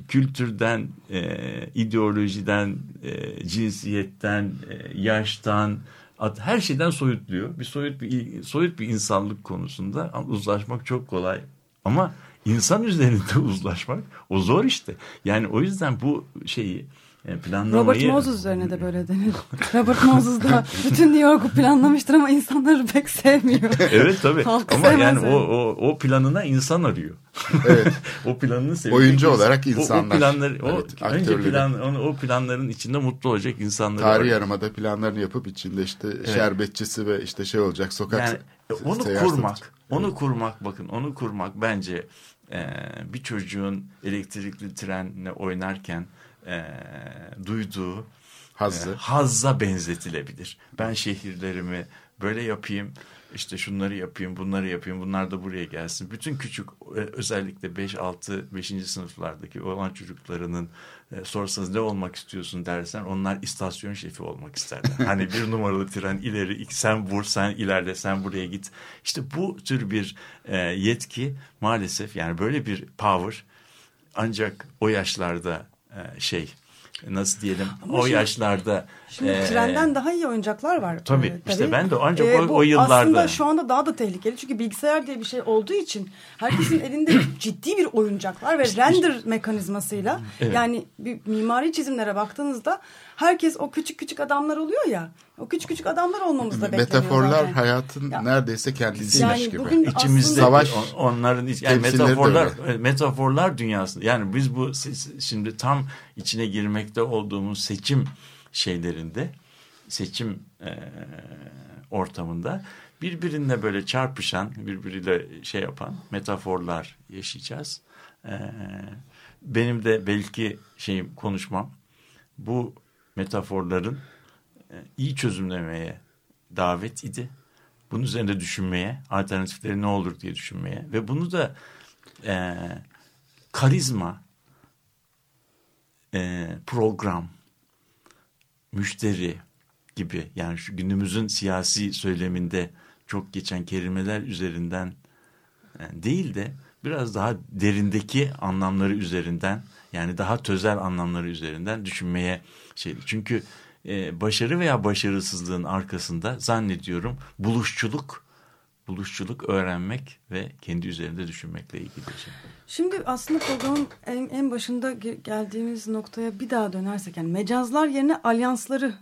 kültürden, e, ideolojiden, e, cinsiyetten, e, yaştan, at- her şeyden soyutluyor. Bir soyut bir soyut bir insanlık konusunda uzlaşmak çok kolay. Ama insan üzerinde uzlaşmak o zor işte. Yani o yüzden bu şeyi e, planlamayı Robert Moses üzerine de böyle denir. Robert Moses da bütün New York'u planlamıştır ama insanları pek sevmiyor. Evet tabii. Halk Ama sevmez yani yani. o, o, o planına insan arıyor. Evet. o planını sevecek Oyuncu insan- olarak o- insanlar. O, planları, o, Evet, önce plan, onu, o planların içinde mutlu olacak insanları Tarih yarımada planlarını yapıp içinde işte şerbetçisi ve işte şey olacak sokak Yani e, onu kurmak, satıcı. onu kurmak bakın onu kurmak bence e, bir çocuğun elektrikli trenle oynarken e, duyduğu Hazzı. e, hazza benzetilebilir. Ben şehirlerimi böyle yapayım, işte şunları yapayım, bunları yapayım, bunlar da buraya gelsin. Bütün küçük e, özellikle 5, 6, 5. sınıflardaki olan çocuklarının e, sorsanız ne olmak istiyorsun dersen onlar istasyon şefi olmak isterler. hani bir numaralı tren ileri, sen vur, sen ilerle, sen buraya git. İşte bu tür bir e, yetki maalesef yani böyle bir power ancak o yaşlarda şey nasıl diyelim Ama o şimdi- yaşlarda Şimdi e, trenden daha iyi oyuncaklar var. Tabii, Ee, işte ben de ancak o- bu o yıllarda- Aslında şu anda daha da tehlikeli. Çünkü bilgisayar diye bir şey olduğu için herkesin elinde ciddi bir oyuncak var ve render mekanizmasıyla Evet. yani bir mimari çizimlere baktığınızda herkes o küçük küçük adamlar oluyor ya. O küçük küçük adamlar olmamız da bekleniyor Metaforlar zaten. hayatın Ya- neredeyse kendisiymiş Yani gibi. bugün içimizde Savaş on- onların iç- yani metaforlar e, metaforlar dünyası. Yani biz bu şimdi tam içine girmekte olduğumuz seçim şeylerinde seçim e, ortamında birbirine böyle çarpışan, birbiriyle şey yapan metaforlar yaşayacağız. E, benim de belki şeyim konuşmam bu metaforların e, iyi çözümlemeye davet idi. Bunun üzerinde düşünmeye, alternatifleri ne olur diye düşünmeye ve bunu da e, karizma, e, program, müşteri gibi yani şu günümüzün siyasi söyleminde çok geçen kelimeler üzerinden e, değil de biraz daha derindeki anlamları üzerinden yani daha tözel anlamları üzerinden düşünmeye şey. Çünkü e, başarı veya başarısızlığın arkasında zannediyorum buluşçuluk, buluşçuluk öğrenmek ve kendi üzerinde düşünmekle ilgili şey. Şimdi aslında programın en, en başında ge- geldiğimiz noktaya bir daha dönersek yani mecazlar yerine alyansları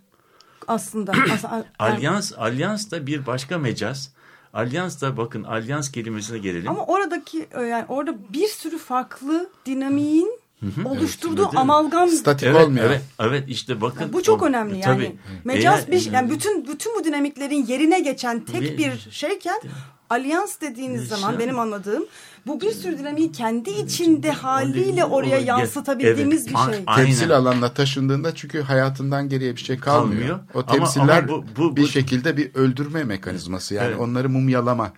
aslında aslında- Alyans, alyans da bir başka mecaz. Alyans da bakın alyans kelimesine gelelim. Ama oradaki e, yani orada bir sürü farklı dinamiğin oluşturduğu Evet, değil mi? amalgam Statik evet, olmuyor. evet, evet işte bakın. Ya bu çok o- önemli yani. Tabii. Mecaz Eğer- bir yani bütün bütün bu dinamiklerin yerine geçen tek Bir- bir şeyken alyans dediğiniz Yaşa. zaman benim anladığım bu bir sürü dinamiği kendi içinde haliyle oraya Evet, yansıtabildiğimiz bir a- şey. aynen. Temsil alanına taşındığında çünkü hayatından geriye bir şey kalmıyor. Kalmıyor. O Ama- temsiller ama bu- bu- bir bu- şekilde bir öldürme mekanizması. Yani Evet. onları mumyalama.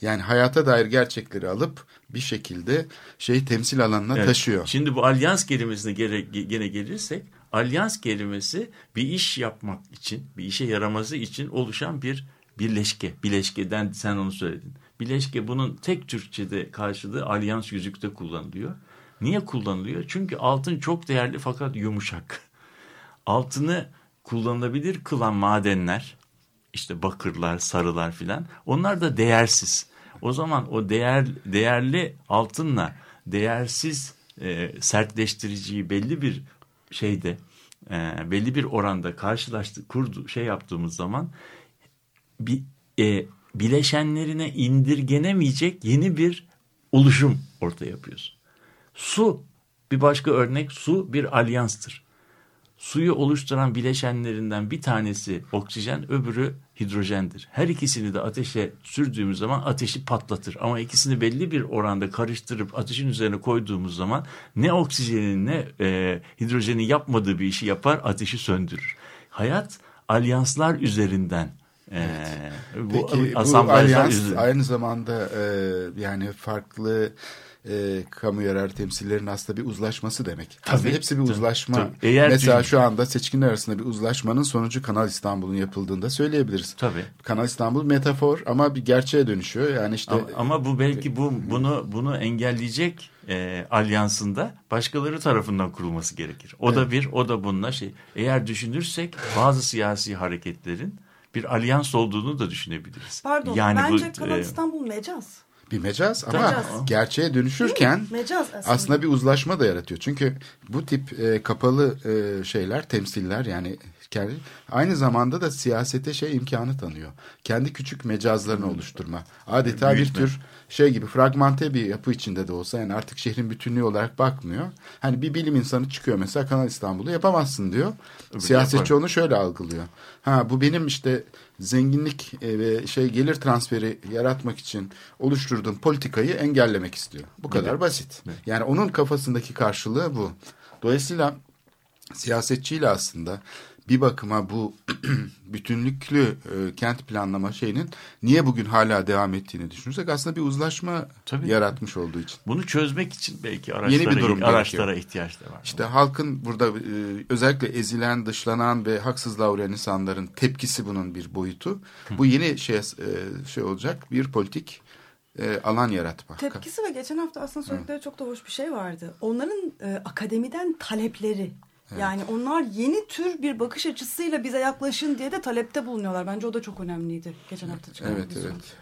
Yani hayata dair gerçekleri alıp bir şekilde şeyi temsil alanına Evet. taşıyor. Şimdi bu alyans kelimesine gene, gene gelirsek alyans kelimesi bir iş yapmak için, bir işe yaraması için oluşan bir birleşke. Bileşkeden sen onu söyledin. Bileşke bunun tek Türkçe'de karşılığı alyans yüzükte kullanılıyor. Niye kullanılıyor? Çünkü altın çok değerli fakat yumuşak. Altını kullanılabilir kılan madenler, işte bakırlar, sarılar filan onlar da değersiz. O zaman o değer değerli altınla değersiz e, sertleştiriciyi belli bir şeyde e, belli bir oranda karşılaştık kurdu şey yaptığımız zaman bir e, bileşenlerine indirgenemeyecek yeni bir oluşum ortaya yapıyorsun. Su bir başka örnek su bir alyanstır. Suyu oluşturan bileşenlerinden bir tanesi oksijen öbürü hidrojendir. Her ikisini de ateşe sürdüğümüz zaman ateşi patlatır. Ama ikisini belli bir oranda karıştırıp ateşin üzerine koyduğumuz zaman ne oksijenin ne e, hidrojenin yapmadığı bir işi yapar ateşi söndürür. Hayat alyanslar üzerinden e, bu Peki bu alyans üzerinden. aynı zamanda e, yani farklı e, kamu yararı temsillerinin aslında bir uzlaşması demek. Tabii, aslında hepsi bir tabii, uzlaşma. tabii. Eğer Mesela düş- şu anda seçkinler arasında bir uzlaşmanın sonucu Kanal İstanbul'un yapıldığında söyleyebiliriz. Tabii. Kanal İstanbul metafor ama bir gerçeğe dönüşüyor. Yani işte Ama, ama bu belki bu bunu bunu engelleyecek e, alyansında başkaları tarafından kurulması gerekir. O da bir, o da bununla şey. Eğer düşünürsek bazı siyasi hareketlerin bir alyans olduğunu da düşünebiliriz. Pardon Yani bu, bence Kanal e, İstanbul mecaz. Bir mecaz ama Mecaz. gerçeğe dönüşürken Mecaz aslında. aslında bir uzlaşma da yaratıyor. Çünkü bu tip e, kapalı e, şeyler, temsiller yani kendi, aynı zamanda da siyasete şey imkanı tanıyor. Kendi küçük mecazlarını oluşturma. Adeta bir Büyütme. tür şey gibi fragmente bir yapı içinde de olsa yani artık şehrin bütünlüğü olarak bakmıyor. Hani bir bilim insanı çıkıyor mesela Kanal İstanbul'u yapamazsın diyor. Siyasetçi yapar. onu şöyle algılıyor. Ha bu benim işte zenginlik e, ve şey gelir transferi yaratmak için oluşturduğum politikayı engellemek istiyor. Bu kadar basit. Yani onun kafasındaki karşılığı bu. Dolayısıyla siyasetçiyle aslında bir bakıma bu bütünlüklü e, kent planlama şeyinin niye bugün hala devam ettiğini düşünürsek aslında bir uzlaşma Tabii. yaratmış olduğu için. bunu çözmek için belki araçlara, bir durum araçlara gerekiyor. ihtiyaç da var. İşte halkın burada e, özellikle ezilen, dışlanan ve haksızlığa uğrayan insanların tepkisi bunun bir boyutu. Bu yeni şey e, şey olacak bir politik e, alan yaratma. Tepkisi ve geçen hafta aslında söyledikleri çok da hoş bir şey vardı. Onların e, akademiden talepleri. Yani onlar yeni tür bir bakış açısıyla bize yaklaşın diye de talepte bulunuyorlar. Bence o da çok önemliydi geçen hafta çıkan Evet evet.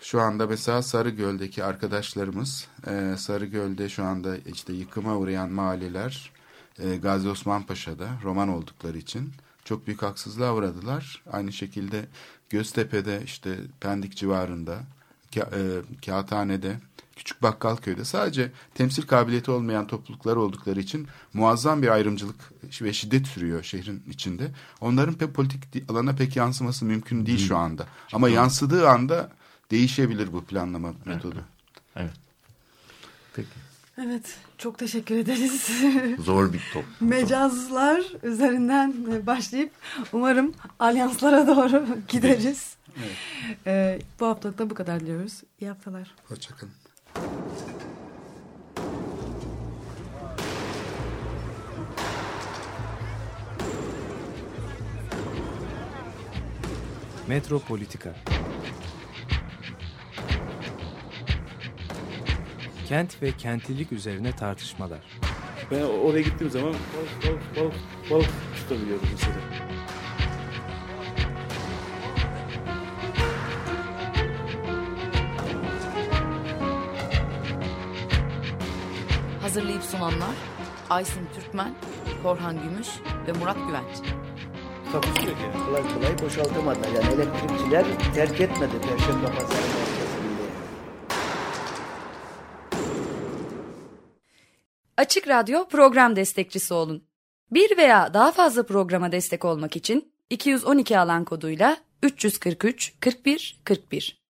Şu anda mesela Sarıgöl'deki arkadaşlarımız e, Sarıgöl'de şu anda işte yıkıma uğrayan mahalleler e, Gazi Osman Paşa'da Roman oldukları için çok büyük haksızlığa uğradılar. Aynı şekilde Göztepe'de işte Pendik civarında Ka- e, Kağıthane'de Küçük Bakkalköy'de sadece temsil kabiliyeti olmayan topluluklar oldukları için muazzam bir ayrımcılık ve şiddet sürüyor şehrin içinde. Onların pek politik alana pek yansıması mümkün değil şu anda. Ama yansıdığı anda değişebilir bu planlama metodu. Evet. Peki. Evet çok teşekkür ederiz. Zor bir top. Mecazlar üzerinden e, başlayıp umarım alyanslara doğru gideriz. E, bu haftalık da bu kadar diyoruz. İyi haftalar. Hoşçakalın. Metropolitika Kent ve kentlilik üzerine tartışmalar. Ben oraya gittiğim zaman balık balık balık tutabiliyorum mesela. Hazırlayıp sunanlar Aysin Türkmen, Korhan Gümüş ve Murat Güvenç. Takusuyor ki. Kolay kolay boşaltamadılar. Yani elektrikçiler terk etmedi Perşembe Pazarı merkezinde. Açık Radyo program destekçisi olun. Bir veya daha fazla programa destek olmak için 212 alan koduyla 343 41 41